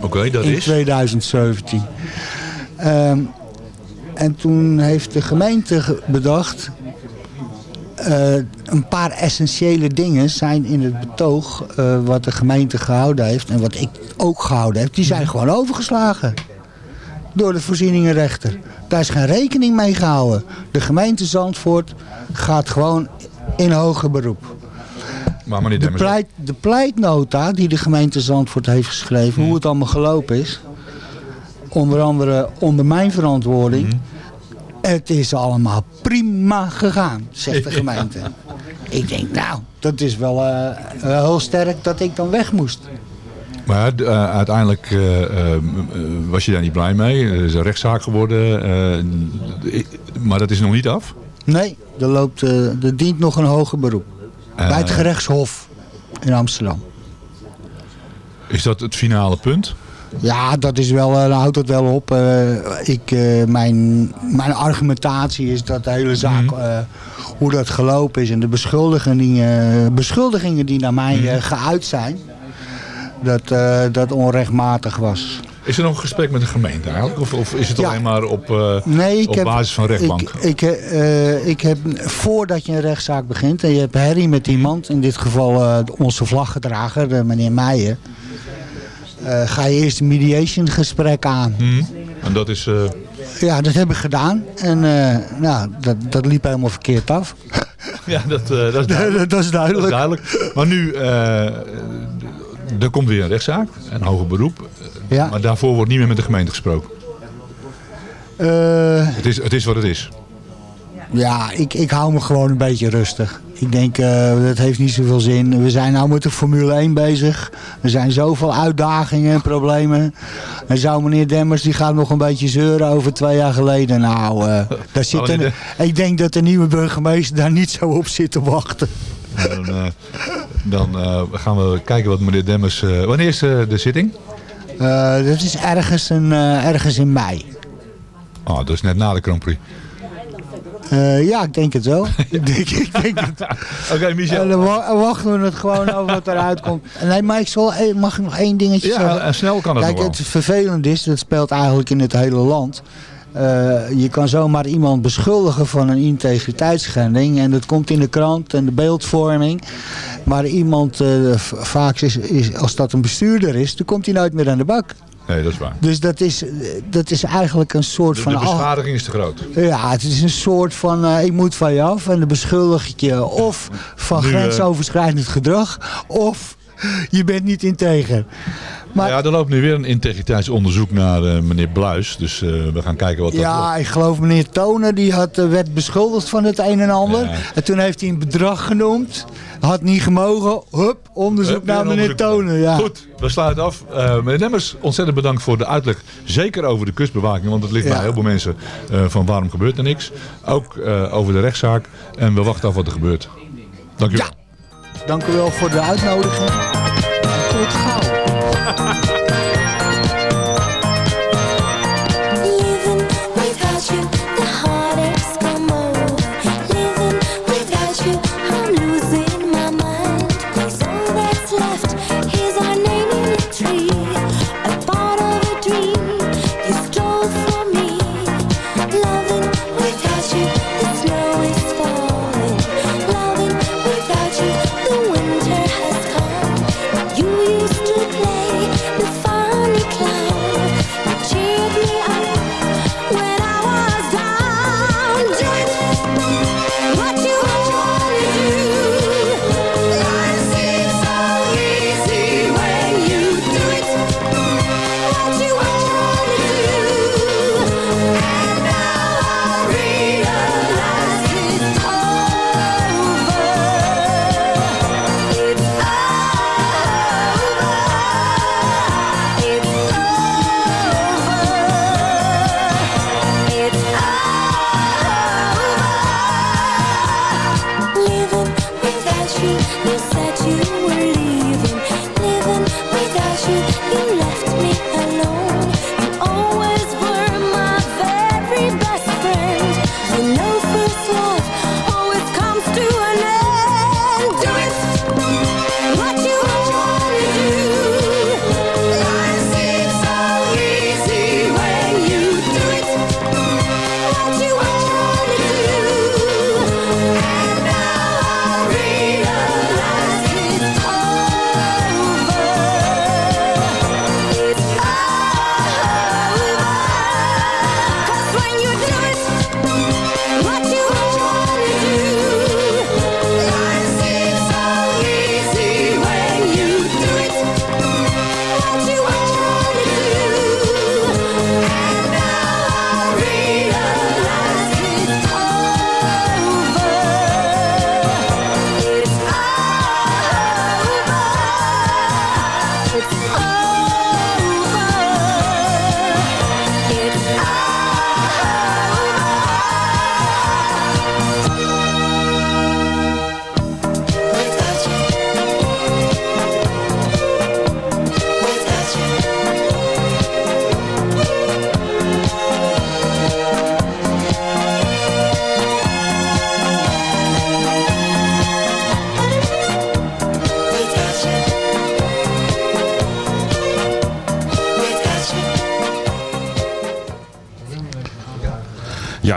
Oké, dat in is. 2017. Ehm, en toen heeft de gemeente ge- bedacht... eh, een paar essentiële dingen zijn in het betoog... eh, wat de gemeente gehouden heeft en wat ik ook gehouden heb... die zijn gewoon overgeslagen. Door de voorzieningenrechter. Daar is geen rekening mee gehouden. De gemeente Zandvoort gaat gewoon in hoger beroep. Maar meneer De, pleit, de pleitnota die de gemeente Zandvoort heeft geschreven, hoe het allemaal gelopen is. Onder andere onder mijn verantwoording. Het is allemaal prima gegaan, zegt de gemeente. Ik denk, nou, dat is wel eh, eh, heel sterk dat ik dan weg moest. Maar eh, uiteindelijk was je daar niet blij mee. Er is een rechtszaak geworden. maar dat is nog niet af. Nee, er, loopt, er dient nog een hoger beroep. Bij het gerechtshof in Amsterdam. Is dat het finale punt? Ja, dat is wel, eh, dan houdt het wel op. Eh, ik, eh, mijn, mijn argumentatie is dat de hele zaak, eh, hoe dat gelopen is en de beschuldigingen, beschuldigingen die naar mij eh, geuit zijn, dat dat onrechtmatig was. Is er nog een gesprek met de gemeente eigenlijk? Of, of is het Ja. alleen maar op, Nee, op heb, basis van rechtbank? Ik, ik, ik heb, voordat je een rechtszaak begint, en je hebt herrie met iemand, in dit geval onze vlaggedrager, meneer Meijer, eh, ga je eerst een mediation gesprek aan. Mhm. En dat is... eh, Ja, dat heb ik gedaan. En eh, nou, dat, dat liep helemaal verkeerd af. ja, dat, dat is duidelijk. dat is duidelijk. Dat is duidelijk. Maar nu, er komt weer een rechtszaak, een hoger beroep. Ja. Maar daarvoor wordt niet meer met de gemeente gesproken. Het is, het is wat het is. Ja, ik, ik hou me gewoon een beetje rustig. Ik denk, eh, dat heeft niet zoveel zin. We zijn nou met de Formule 1 bezig. Er zijn zoveel uitdagingen en problemen. En zou meneer Demmers, die gaat nog een beetje zeuren over twee jaar geleden. Nou, eh, daar zit meneer een, ik denk dat de nieuwe burgemeester daar niet zo op zit te wachten. Dan, eh, dan gaan we kijken wat meneer Demmers... wanneer is de zitting? Dat is ergens, een, ergens in mei. Oh, dat is net na de Grand Prix. Eh, ja, ik denk het wel. ik denk, ik denk het. Oké, Michel. En dan wa- wachten we het gewoon over wat eruit komt. Nee, maar ik zal, eh, mag ik nog één dingetje Ja, zeggen? en snel kan het Kijk, het vervelende is, dat speelt eigenlijk in het hele land. Eh, je kan zomaar iemand beschuldigen van een integriteitsschending. En dat komt in de krant en de beeldvorming. Maar iemand, eh, vaak is, is, als dat een bestuurder is, dan komt hij nooit meer aan de bak. Nee, dat is waar. Dus dat is, eh, dat is eigenlijk een soort van... de beschadiging is te groot. ja, het is een soort van, eh, ik moet van je af en dan beschuldig ik je of van Nu, eh, grensoverschrijdend gedrag, of je bent niet integer. Maar ja, er loopt nu weer een integriteitsonderzoek naar eh, meneer Bluis. Dus eh, we gaan kijken wat dat wordt. ja, ik geloof meneer Toner, die had, eh, werd beschuldigd van het een en ander. Ja. En toen heeft hij een bedrag genoemd, had niet gemogen, hup, onderzoek Hup, naar meneer Toner. Ja. Goed, we sluiten af. Meneer Demmers, ontzettend bedankt voor de uitleg. Zeker over de kustbewaking, want het ligt bij heel veel mensen van waarom gebeurt er niks. Ook over de rechtszaak. En we wachten af wat er gebeurt. Dank u wel. Dank u wel voor de uitnodiging.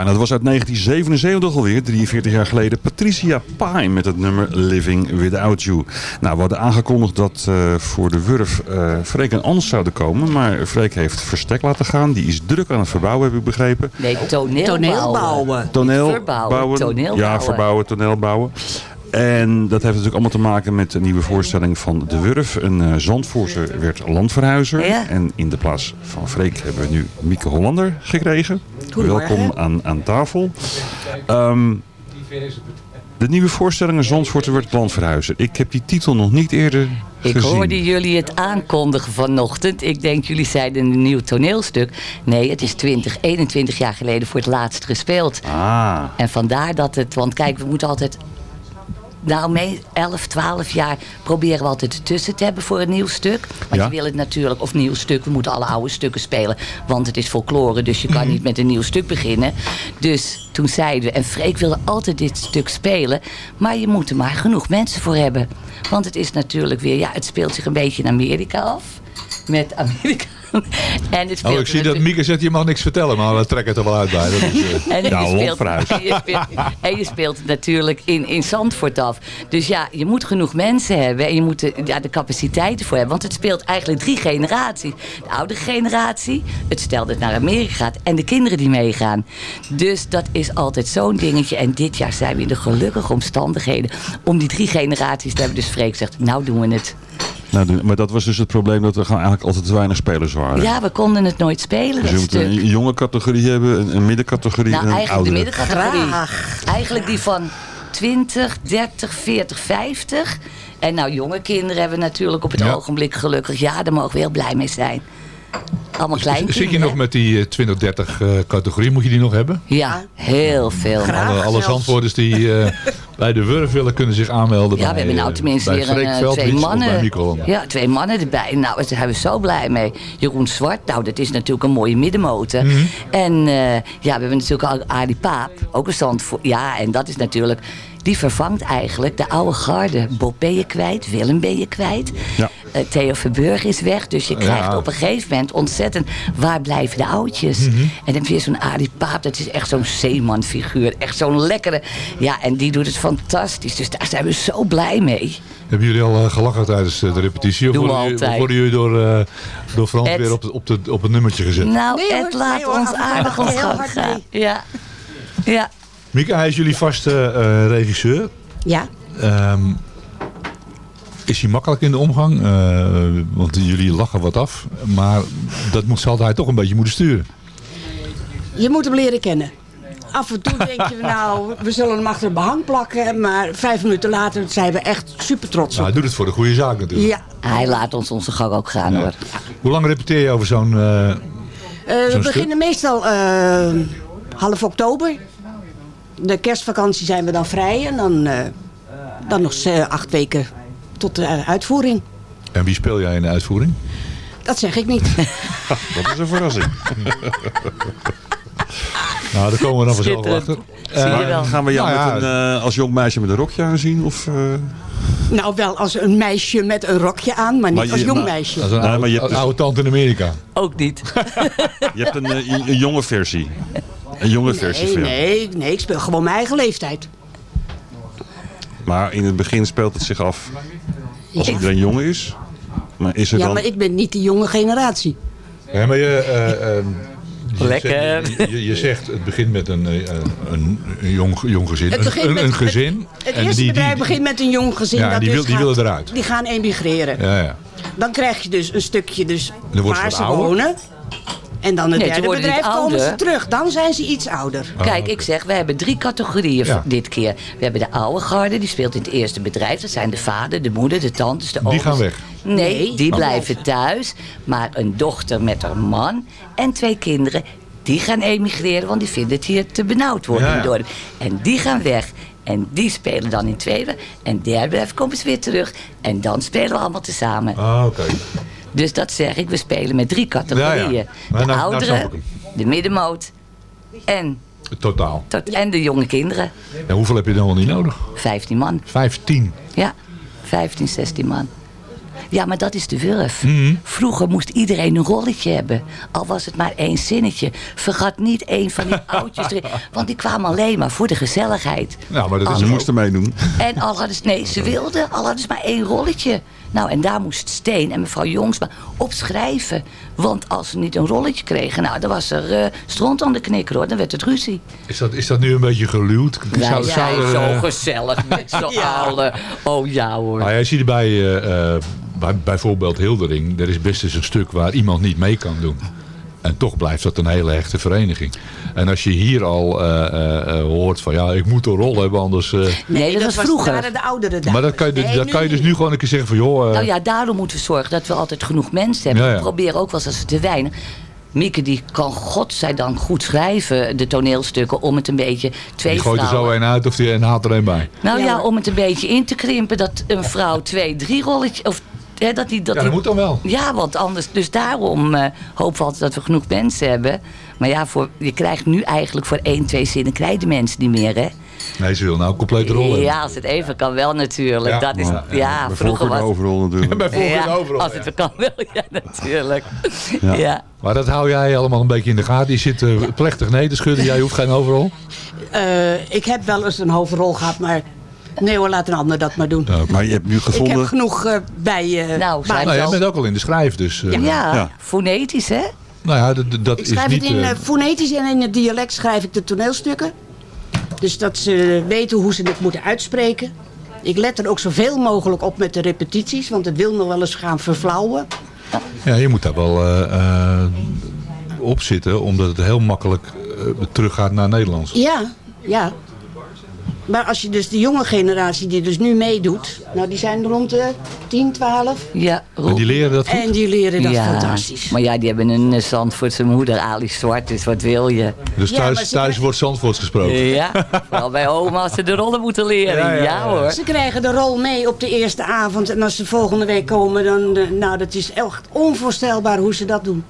En dat was uit 1977 alweer, 43 jaar geleden. Patricia Pai met het nummer Living Without You. Nou, we hadden aangekondigd dat eh, voor de Wurf eh Freek en Ans zouden komen. Maar Freek heeft verstek laten gaan. Die is druk aan het verbouwen, heb ik begrepen. Nee, toneel, Toneel bouwen. bouwen. Toneel Verbouwen, toneel Ja, bouwen. verbouwen, toneel bouwen. En dat heeft natuurlijk allemaal te maken met een nieuwe voorstelling van De Wurf. Een Zandvoorter werd landverhuizer. Ja. En in de plaats van Freek hebben we nu Mieke Hollander gekregen. Welkom aan, aan tafel. Ehm, de nieuwe voorstelling Zandvoorter werd landverhuizer. Ik heb die titel nog niet eerder Ik hoorde jullie het aankondigen vanochtend. Ik denk, jullie zeiden een nieuw toneelstuk. Nee, het is 20, 21 jaar geleden voor het laatst gespeeld. Ah. En vandaar dat het, want kijk, we moeten altijd... Nou, mee 11, 12 jaar proberen we altijd ertussen te hebben voor een nieuw stuk. Want Ja. je wil het natuurlijk, of nieuw stuk, we moeten alle oude stukken spelen. Want het is folklore, dus je kan niet met een nieuw stuk beginnen. Dus toen zeiden we, en Freek wilde altijd dit stuk spelen. Maar je moet er maar genoeg mensen voor hebben. Want het is natuurlijk weer, ja, het speelt zich een beetje in Amerika af. Met Amerika. En het speelt Oh, ik zie dat Mieke zegt, je mag niks vertellen, maar we trekken het er wel uit bij. Dat is, eh, en, je speelt, en, je speelt, en je speelt natuurlijk in, in Zandvoort af. Dus ja, je moet genoeg mensen hebben. En je moet de, ja, de capaciteiten voor hebben. Want het speelt eigenlijk drie generaties. De oudere generatie, het stel dat naar Amerika gaat. En de kinderen die meegaan. Dus dat is altijd zo'n dingetje. En dit jaar zijn we in de gelukkige omstandigheden. Om die drie generaties te hebben. Dus Freek zegt, nou doen we het. Nou, maar dat was dus het probleem dat er gewoon eigenlijk altijd te weinig spelers waren. Ja, we konden het nooit spelen, Dus je moet stuk. een, jonge categorie hebben, een, een middencategorie Nou, en een eigenlijk de middencategorie. Eigenlijk die van 20, 30, 40, 50. En nou, jonge kinderen hebben we natuurlijk op het Ja. ogenblik gelukkig. Ja, daar mogen we heel blij mee zijn. Allemaal klein. Zit je nog met die eh, 20-30 eh, categorie? Moet je die nog hebben? Ja, heel veel. alle, alle zandwoorders die eh, bij de Wurf willen kunnen zich aanmelden. Ja, bij, we hebben nou tenminste bij weer een, twee mannen. Ja, twee mannen erbij. Nou, daar zijn we zo blij mee. Jeroen Zwart, nou, dat is natuurlijk een mooie middenmotor. Mhm. En eh, ja, we hebben natuurlijk al Arie Paap, ook een stand voor. Ja, en dat is natuurlijk. Die vervangt eigenlijk de oude garde. Bob ben je kwijt, Willem ben je kwijt. Ja. Eh, Theo Verburg is weg. Dus je krijgt Ja. op een gegeven moment ontzettend... waar blijven de oudjes? Mhm. En dan heb je weer zo'n Arie Paap. Dat is echt zo'n zeemanfiguur. Echt zo'n lekkere... Ja, en die doet het fantastisch. Dus daar zijn we zo blij mee. Hebben jullie al eh, gelachen tijdens eh, de repetitie? Of worden jullie- worden jullie door, eh, door Frans Ed. weer op, het- op, de, op het nummertje gezet? Nou, Nee, hoor. het laat Nee, hoor. ons aardig ons gang hard gaan. Ja. Ja. Mieke, hij is jullie vaste eh, regisseur. Ja. Ehm, is hij makkelijk in de omgang? Eh, want jullie lachen wat af. Maar dat moet, zal hij toch een beetje moeten sturen. Je moet hem leren kennen. Af en toe denk je, nou, we zullen hem achter het behang plakken. Maar vijf minuten later zijn we echt super trots Nou, op. hij doet het voor de goede zaak natuurlijk. Ja, Hij laat ons onze gang ook gaan hoor. Hoe lang repeteer je over zo'n... eh, Eh, we beginnen meestal half oktober. De kerstvakantie zijn we dan vrij. En dan, eh, dan nog eh, acht weken tot de uitvoering. en wie speel jij in de uitvoering? Dat zeg ik niet. Dat is een verrassing. Nou, daar komen we dan vanzelf achter. Zie je Eh. Gaan we jou Nou ja. met een, eh, als jong meisje met een rokje aanzien? Of, eh? nou, wel als een meisje met een rokje aan, maar niet Maar je- als jong maar- meisje. Is een Nee, oude, maar je hebt dus- oude tante in Amerika. Ook niet. Je hebt een, een, een jonge versie. Een jonge versie Nee, van jou. nee, nee, ik speel gewoon mijn eigen leeftijd. Maar in het begin speelt het zich af als Ik- iedereen jong is. Maar is er Ja, dan... maar ik ben niet die jonge generatie. Ja, maar je, eh, ehm, je Lekker. zegt- je, je zegt het begint met een, eh, een, een jong, jong gezin. Het Een, begint een, met- een het- gezin. Het En eerste die- bedrijf die- begint met een jong gezin. Ja, dat die dus wil- die gaat- willen eruit. Die gaan emigreren. Ja, ja. Dan krijg je dus een stukje dus waar ze ouder. wonen. En dan het Nee, derde bedrijf komen ze terug. Dan zijn ze iets ouder. Kijk, ik zeg, we hebben drie categorieën Ja. dit keer. We hebben de oude garde, die speelt in het eerste bedrijf. Dat zijn de vader, de moeder, de tantes, de Die ooms. gaan weg. Nee, Nee. die Oh. blijven thuis. Maar een dochter met haar man en twee kinderen... die gaan emigreren, want die vinden het hier te benauwd worden. Ja, in ja. het dorp. En die gaan weg. En die spelen dan in tweede. En derde bedrijf komen ze weer terug. En dan spelen we allemaal tezamen. Ah, oké. Dus dat zeg ik, we spelen met drie categorieën. Ja, ja. Maar De nou- nou ouderen, de middenmoot en, Totaal. tot, en de jonge kinderen. En hoeveel heb je dan wel niet nodig? 15 man. 15. Ja, 15, 16 man. Ja, maar dat is de wurf. Mhm. Vroeger moest iedereen een rolletje hebben. Al was het maar één zinnetje. Vergat niet één van die oudjes erin. Want die kwamen alleen maar voor de gezelligheid. Nou, maar dat is Ze moesten meedoen. En al hadden ze, nee, ze wilden, al hadden ze maar één rolletje. Nou, en daar moest Steen en mevrouw Jongsma op schrijven. Want als ze niet een rolletje kregen, nou, dan was er eh stront aan de knikker hoor. Dan werd het ruzie. Is dat, is dat nu een beetje geluwd? Wij Zou- zijn zou er, zo gezellig met z'n allen. Oh ja hoor. Nou, jij ziet er bij, eh, eh, bij bijvoorbeeld Hildering, er is best eens een stuk waar iemand niet mee kan doen. En toch blijft dat een hele hechte vereniging. En als je hier al eh, eh, eh, hoort van ja, ik moet een rol hebben, anders... eh, Nee, dat, was vroeger. waren de ouderen daar. maar dat kan je, Nee, dat nu kan je dus nu gewoon een keer zeggen van joh... eh, Nou ja, daarom moeten we zorgen dat we altijd genoeg mensen hebben. Ja, ja. We proberen ook wel eens als we te weinig. Mieke die kan godzijdank goed schrijven, de toneelstukken, om het een beetje twee die gooit er zo een uit of die en haalt er een bij. Nou ja, om het een beetje in te krimpen dat een vrouw twee, drie rolletjes... Of, hè, dat die, dat Ja, dat die- moet dan wel. Ja, want anders... Dus daarom eh, hopen we altijd dat we genoeg mensen hebben. Maar ja, voor, je krijgt nu eigenlijk voor één, twee zinnen... krijg je de mensen niet meer, hè? Nee, ze wil nou een complete rol hebben. Ja, als het even kan wel natuurlijk. Ja, dat is, ja, Bij vroeger was... de overrol natuurlijk. Bij Ja, overal, als ja. het kan wel, ja, natuurlijk. Ja. Ja. Maar dat hou jij allemaal een beetje in de gaten. Je zit eh, plechtig nee te schudden. Jij hoeft geen overal. Eh, ik heb wel eens een hoofdrol gehad, maar nee hoor, laat een ander dat maar doen. Maar je hebt nu Ik gevonden... heb genoeg eh, bij... eh Nou, Nou, jij bent ook al in de schrijf, dus... eh, Ja, Ja. fonetisch, hè? Nou ja, dat, dat Ik is schrijf niet... het in fonetisch en in het dialect schrijf ik de toneelstukken. Dus dat ze weten hoe ze het moeten uitspreken. Ik let er ook zoveel mogelijk op met de repetities, want het wil nog wel eens gaan verflauwen. Ja, je moet daar wel op zitten, omdat het heel makkelijk teruggaat naar Nederlands. Ja, ja. Maar als je dus de jonge generatie die dus nu meedoet, nou die zijn rond de 10, 12. Ja, En die leren dat goed? En die leren dat ja. fantastisch. Maar ja, die hebben een Zandvoortse moeder, Ali Zwart, dus wat wil je? Dus Ja, thuis, thuis wordt Zandvoorts gesproken. Ja, vooral bij oma als ze de rollen moeten leren. Ja, Ja, ja, ja. hoor. Ze krijgen de rol mee op de eerste avond. En als ze volgende week komen, dan... Nou, dat is echt onvoorstelbaar hoe ze dat doen.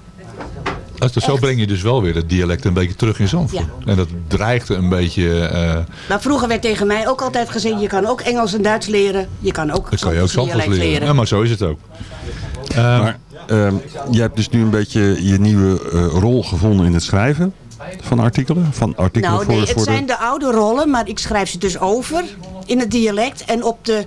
Dus zo breng je dus wel weer het dialect een beetje terug in Zandvoort. En dat dreigt een beetje... eh Maar vroeger werd tegen mij ook altijd gezegd... je kan ook Engels en Duits leren. Je kan ook dan kan je ook dialect leren. Ja, maar zo is het ook. Ehm, Maar ehm, je hebt dus nu een beetje je nieuwe eh, rol gevonden in het schrijven van artikelen? Van artikelen Nou voor, nee, het voor zijn de... de oude rollen, maar ik schrijf ze dus over in het dialect en op de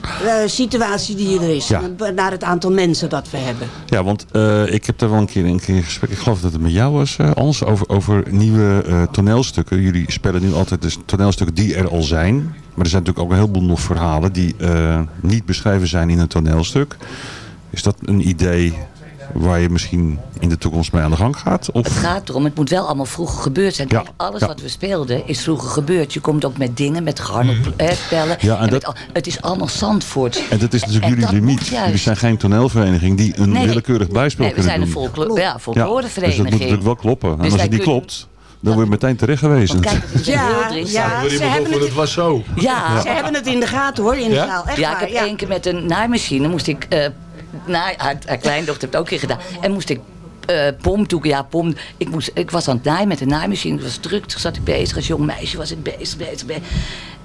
eh, situatie die er is. Ja. Naar het aantal mensen dat we hebben. Ja, want eh, ik heb daar wel een keer een keer gesprek. Ik geloof dat het met jou was, eh Ans, over, over nieuwe toneelstukken. Jullie spelen nu altijd dus toneelstukken die er al zijn. Maar er zijn natuurlijk ook een heleboel nog verhalen die niet beschreven zijn in een toneelstuk. Is dat een idee waar je misschien in de toekomst mee aan de gang gaat? Of? Het gaat erom, het moet wel allemaal vroeger gebeurd zijn. Ja, alles ja. wat we speelden is vroeger gebeurd. Je komt ook met dingen, met garnelspellen. Ja, en en dat- met al- het is allemaal Zandvoort. En dat is natuurlijk En jullie limiet. Jullie zijn geen toneelvereniging die een Nee. willekeurig bijspel Nee, we kunnen zijn een doen. folklo- ja, folklorevereniging. Dus dat moet natuurlijk wel kloppen. En Dus als wij het niet klopt, dan word je meteen terecht gewezen. Kijk, het Ja, heel interessant. ja, ze hebben het, het was zo. Ja. ze hebben het in de gaten hoor, in de Ja? zaal. Echt ja, ik waar, heb ja. één keer met een naaimachine moest ik... eh naai, haar, kleindochter heeft het ook keer gedaan. En moest ik eh pomdoeken, ja, pom... Ik, moest, ik was aan het naaien met een naaimachine. Ik was druk, zat ik bezig. Als jong meisje was ik bezig, bezig, bezig.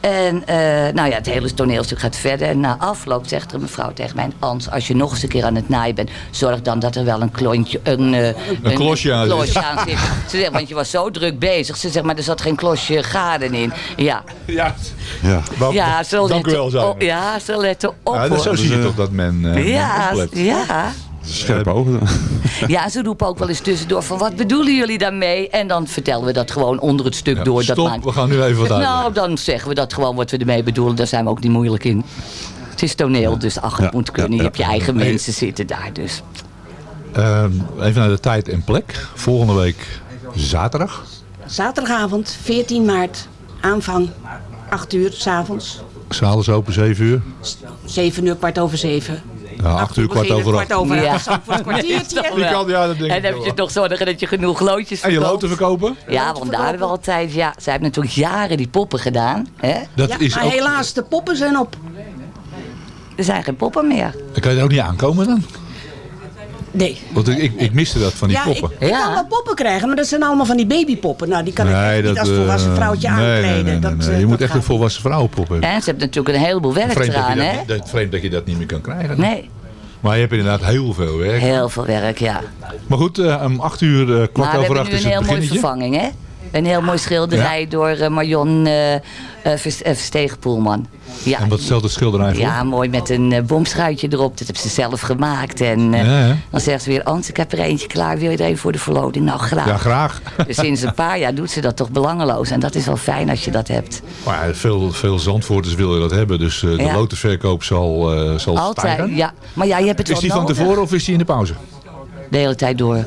En eh, nou ja, het hele toneelstuk gaat verder. En na afloop zegt er een mevrouw tegen mij... Ans, als je nog eens een keer aan het naaien bent... zorg dan dat er wel een klontje... Een, eh, Een klosje aan zit. klosje aan zit. Ze zegt, want je was zo druk bezig. Ze zegt, maar er zat geen klosje garen in. Ja, Ja. Ja. Maar- ja, ze Dank u letten wel, op. Ja, ze letten op. Ja, dus zo zie je toch dat men, eh, men ja, oplet. ja. Scherpe ogen. ja, ze roepen ook wel eens tussendoor van wat bedoelen jullie daarmee? En dan vertellen we dat gewoon onder het stuk Ja, door. stop, dat maakt... we gaan nu even wat uitleggen. Nou, dan zeggen we dat gewoon wat we ermee bedoelen. Daar zijn we ook niet moeilijk in. Het is toneel, dus ach, het Ja, moet kunnen. ja, Je hebt je eigen Nee. mensen zitten daar dus. Ehm, even naar de tijd en plek. Volgende week zaterdag. Zaterdagavond, 14 maart, aanvang, 8 uur, s'avonds. Zaal is open 7 uur. 7 uur, kwart over 7. Ja, 8 uur, kwart over acht. Kwart over Ja. acht. Voor een kwartiertje. Die kan, ja, dat denk En dan heb je toch zorgen dat je genoeg loodjes En je verkoopt. loten verkopen? Ja, want daar hebben we altijd... Ja, zij hebben natuurlijk jaren die poppen gedaan. Hè? Dat Ja, is maar ook, helaas, de poppen zijn op. Er zijn geen poppen meer. Dan kan je er ook niet aankomen dan? Nee. Want ik, ik, ik miste dat van die ja, poppen. Ik, ik kan wel poppen krijgen, maar dat zijn allemaal van die babypoppen. Nou, die kan ik echt niet als eh, volwassen vrouwtje nee, aankleden. nee, nee, dat, nee. eh, Je moet echt een volwassen vrouwenpop hebben. En ze hebben natuurlijk een heleboel werk Vreemd eraan, hè? dat, vreemd dat je dat niet meer kan krijgen. Nee. Maar je hebt inderdaad heel veel werk. Heel veel werk, ja. Maar goed, eh, om 8 uur, eh, kwart maar we over hebben 8 nu is een het heel mooie beginnetje. vervanging, hè? Een heel mooi schilderij door eh, Marion eh eh, Vers- Verstegen-Poelman. Ja, En wat stelt het schilderij voor? ja, mooi met een bomschuitje erop. Dat hebben ze zelf gemaakt. En Ja, dan zegt ze weer, Ans, ik heb er eentje klaar. Wil je er een voor de verloting? Nou, graag. Ja, graag. Dus sinds een paar jaar doet ze dat toch belangeloos. En dat is wel fijn als je dat hebt. Maar veel, veel Zandvoorters willen dat hebben, dus de Ja. lotenverkoop zal, zal Altijd, stijgen. ja. Maar ja, je hebt het Is die van tevoren of is die in de pauze? De hele tijd door.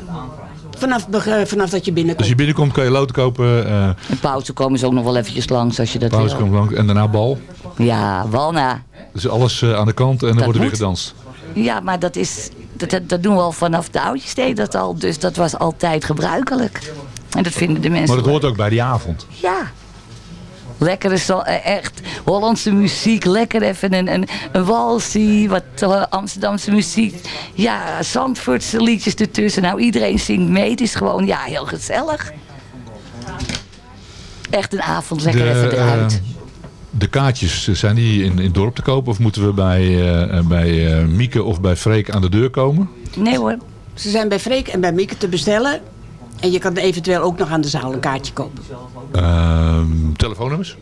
Vanaf, beg- vanaf dat je binnenkomt. Als je binnenkomt kan je loten kopen, eh In pauze komen ze ook nog wel eventjes langs als je dat pauze wil. komt langs en daarna bal. Ja, Walna. Dus alles eh, aan de kant en dan wordt er weer gedanst. Ja, maar dat, is, dat, dat, doen we al vanaf de oudjes deed dat al. Dus dat was altijd gebruikelijk. En dat vinden de mensen Maar dat hoort ook bij die avond. Ja. Lekkere, eh, echt Hollandse muziek. Lekker even een, een, een walsie, wat eh, Amsterdamse muziek. Ja, Zandvoortse liedjes ertussen. Nou, iedereen zingt mee. Het is gewoon, ja, heel gezellig. Echt een avond, lekker even eh, eruit. de kaartjes, eh, zijn die in, in het dorp te kopen of moeten we bij, eh, bij eh, Mieke of bij Freek aan de deur komen? Nee hoor. Ze zijn bij Freek en bij Mieke te bestellen. En je kan eventueel ook nog aan de zaal een kaartje kopen. Ehm, telefoonnummers?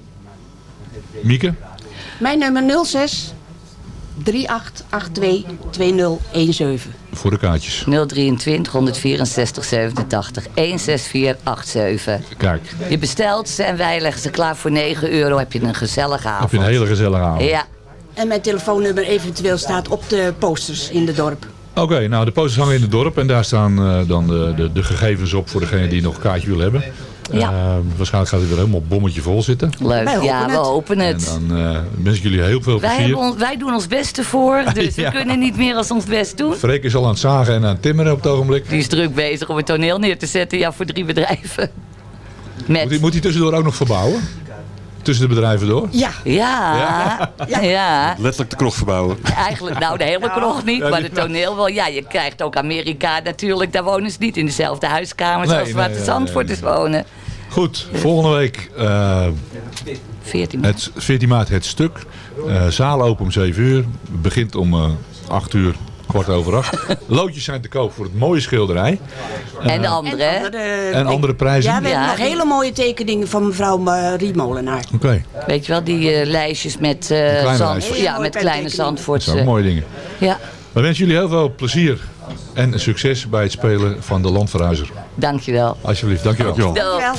Mieke? Mijn nummer 06 3882 2017. Voor de kaartjes. 023 164 87 16487. Kijk, Je bestelt ze en wij leggen ze klaar voor 9 euro. Heb je een gezellige avond. heb je een hele gezellige avond. Ja. En mijn telefoonnummer eventueel staat op de posters in de dorp. Oké, nou de posters hangen in het dorp en daar staan eh, dan de, de, de gegevens op voor degene die nog een kaartje wil hebben. Ja. Eh, waarschijnlijk gaat het weer helemaal bommetje vol zitten. Leuk, Wij ja, hopen we het. hopen En het. dan eh, wens ik jullie heel veel Wij, plezier. ons, wij doen ons best ervoor, dus Ja. we kunnen niet meer als ons best doen. Freek is al aan het zagen en aan het timmeren op het ogenblik. Die is druk bezig om het toneel neer te zetten, ja, voor drie bedrijven. Moet hij, Met, moet hij tussendoor ook nog verbouwen? Tussen de bedrijven door? Ja, ja, ja, Letterlijk de kroeg verbouwen. eigenlijk, nou de hele kroeg niet, Ja, maar het toneel wel. Ja, je krijgt ook Amerika natuurlijk, daar wonen ze niet in dezelfde huiskamers Nee, als waar nee, de nee, Zandvoorters wonen. Goed, volgende week eh, 14 het 14 maart het stuk. Eh zaal open om 7 uur. Begint om eh 8 uur, kwart over 8. Loodjes zijn te koop voor het mooie schilderij. En de andere? En andere prijzen. Ja, we Ja, hebben nog hele mooie tekeningen van mevrouw Marie Molenaar. Oké, Weet je wel, die eh, lijstjes met, eh, kleine zand, lijstjes. ja, met kleine tekeningen. dat zijn ook Zandvoortse. mooie dingen. Ja, We wensen jullie heel veel plezier en succes bij het spelen van de Landverhuizer. dankjewel. Alsjeblieft, dankjewel. Doei. Wel.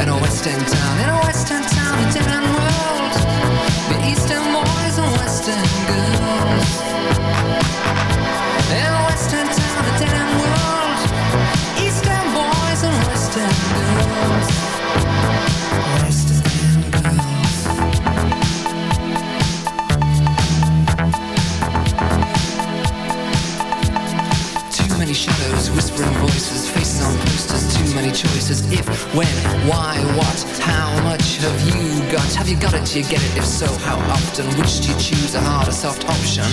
In a West End town. In a West End town, a end world. The Eastern boys and West End girls. Choices. If, when, why, what, how much have you got? Have you got it? Do you get it? If so, how often? Which do you choose, a hard or soft option?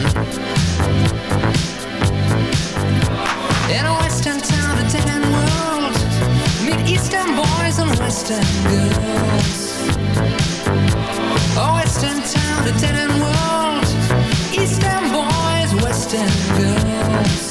In a western town, a dead end world, meet eastern boys and western girls. A western town, a dead end world, eastern boys, western girls.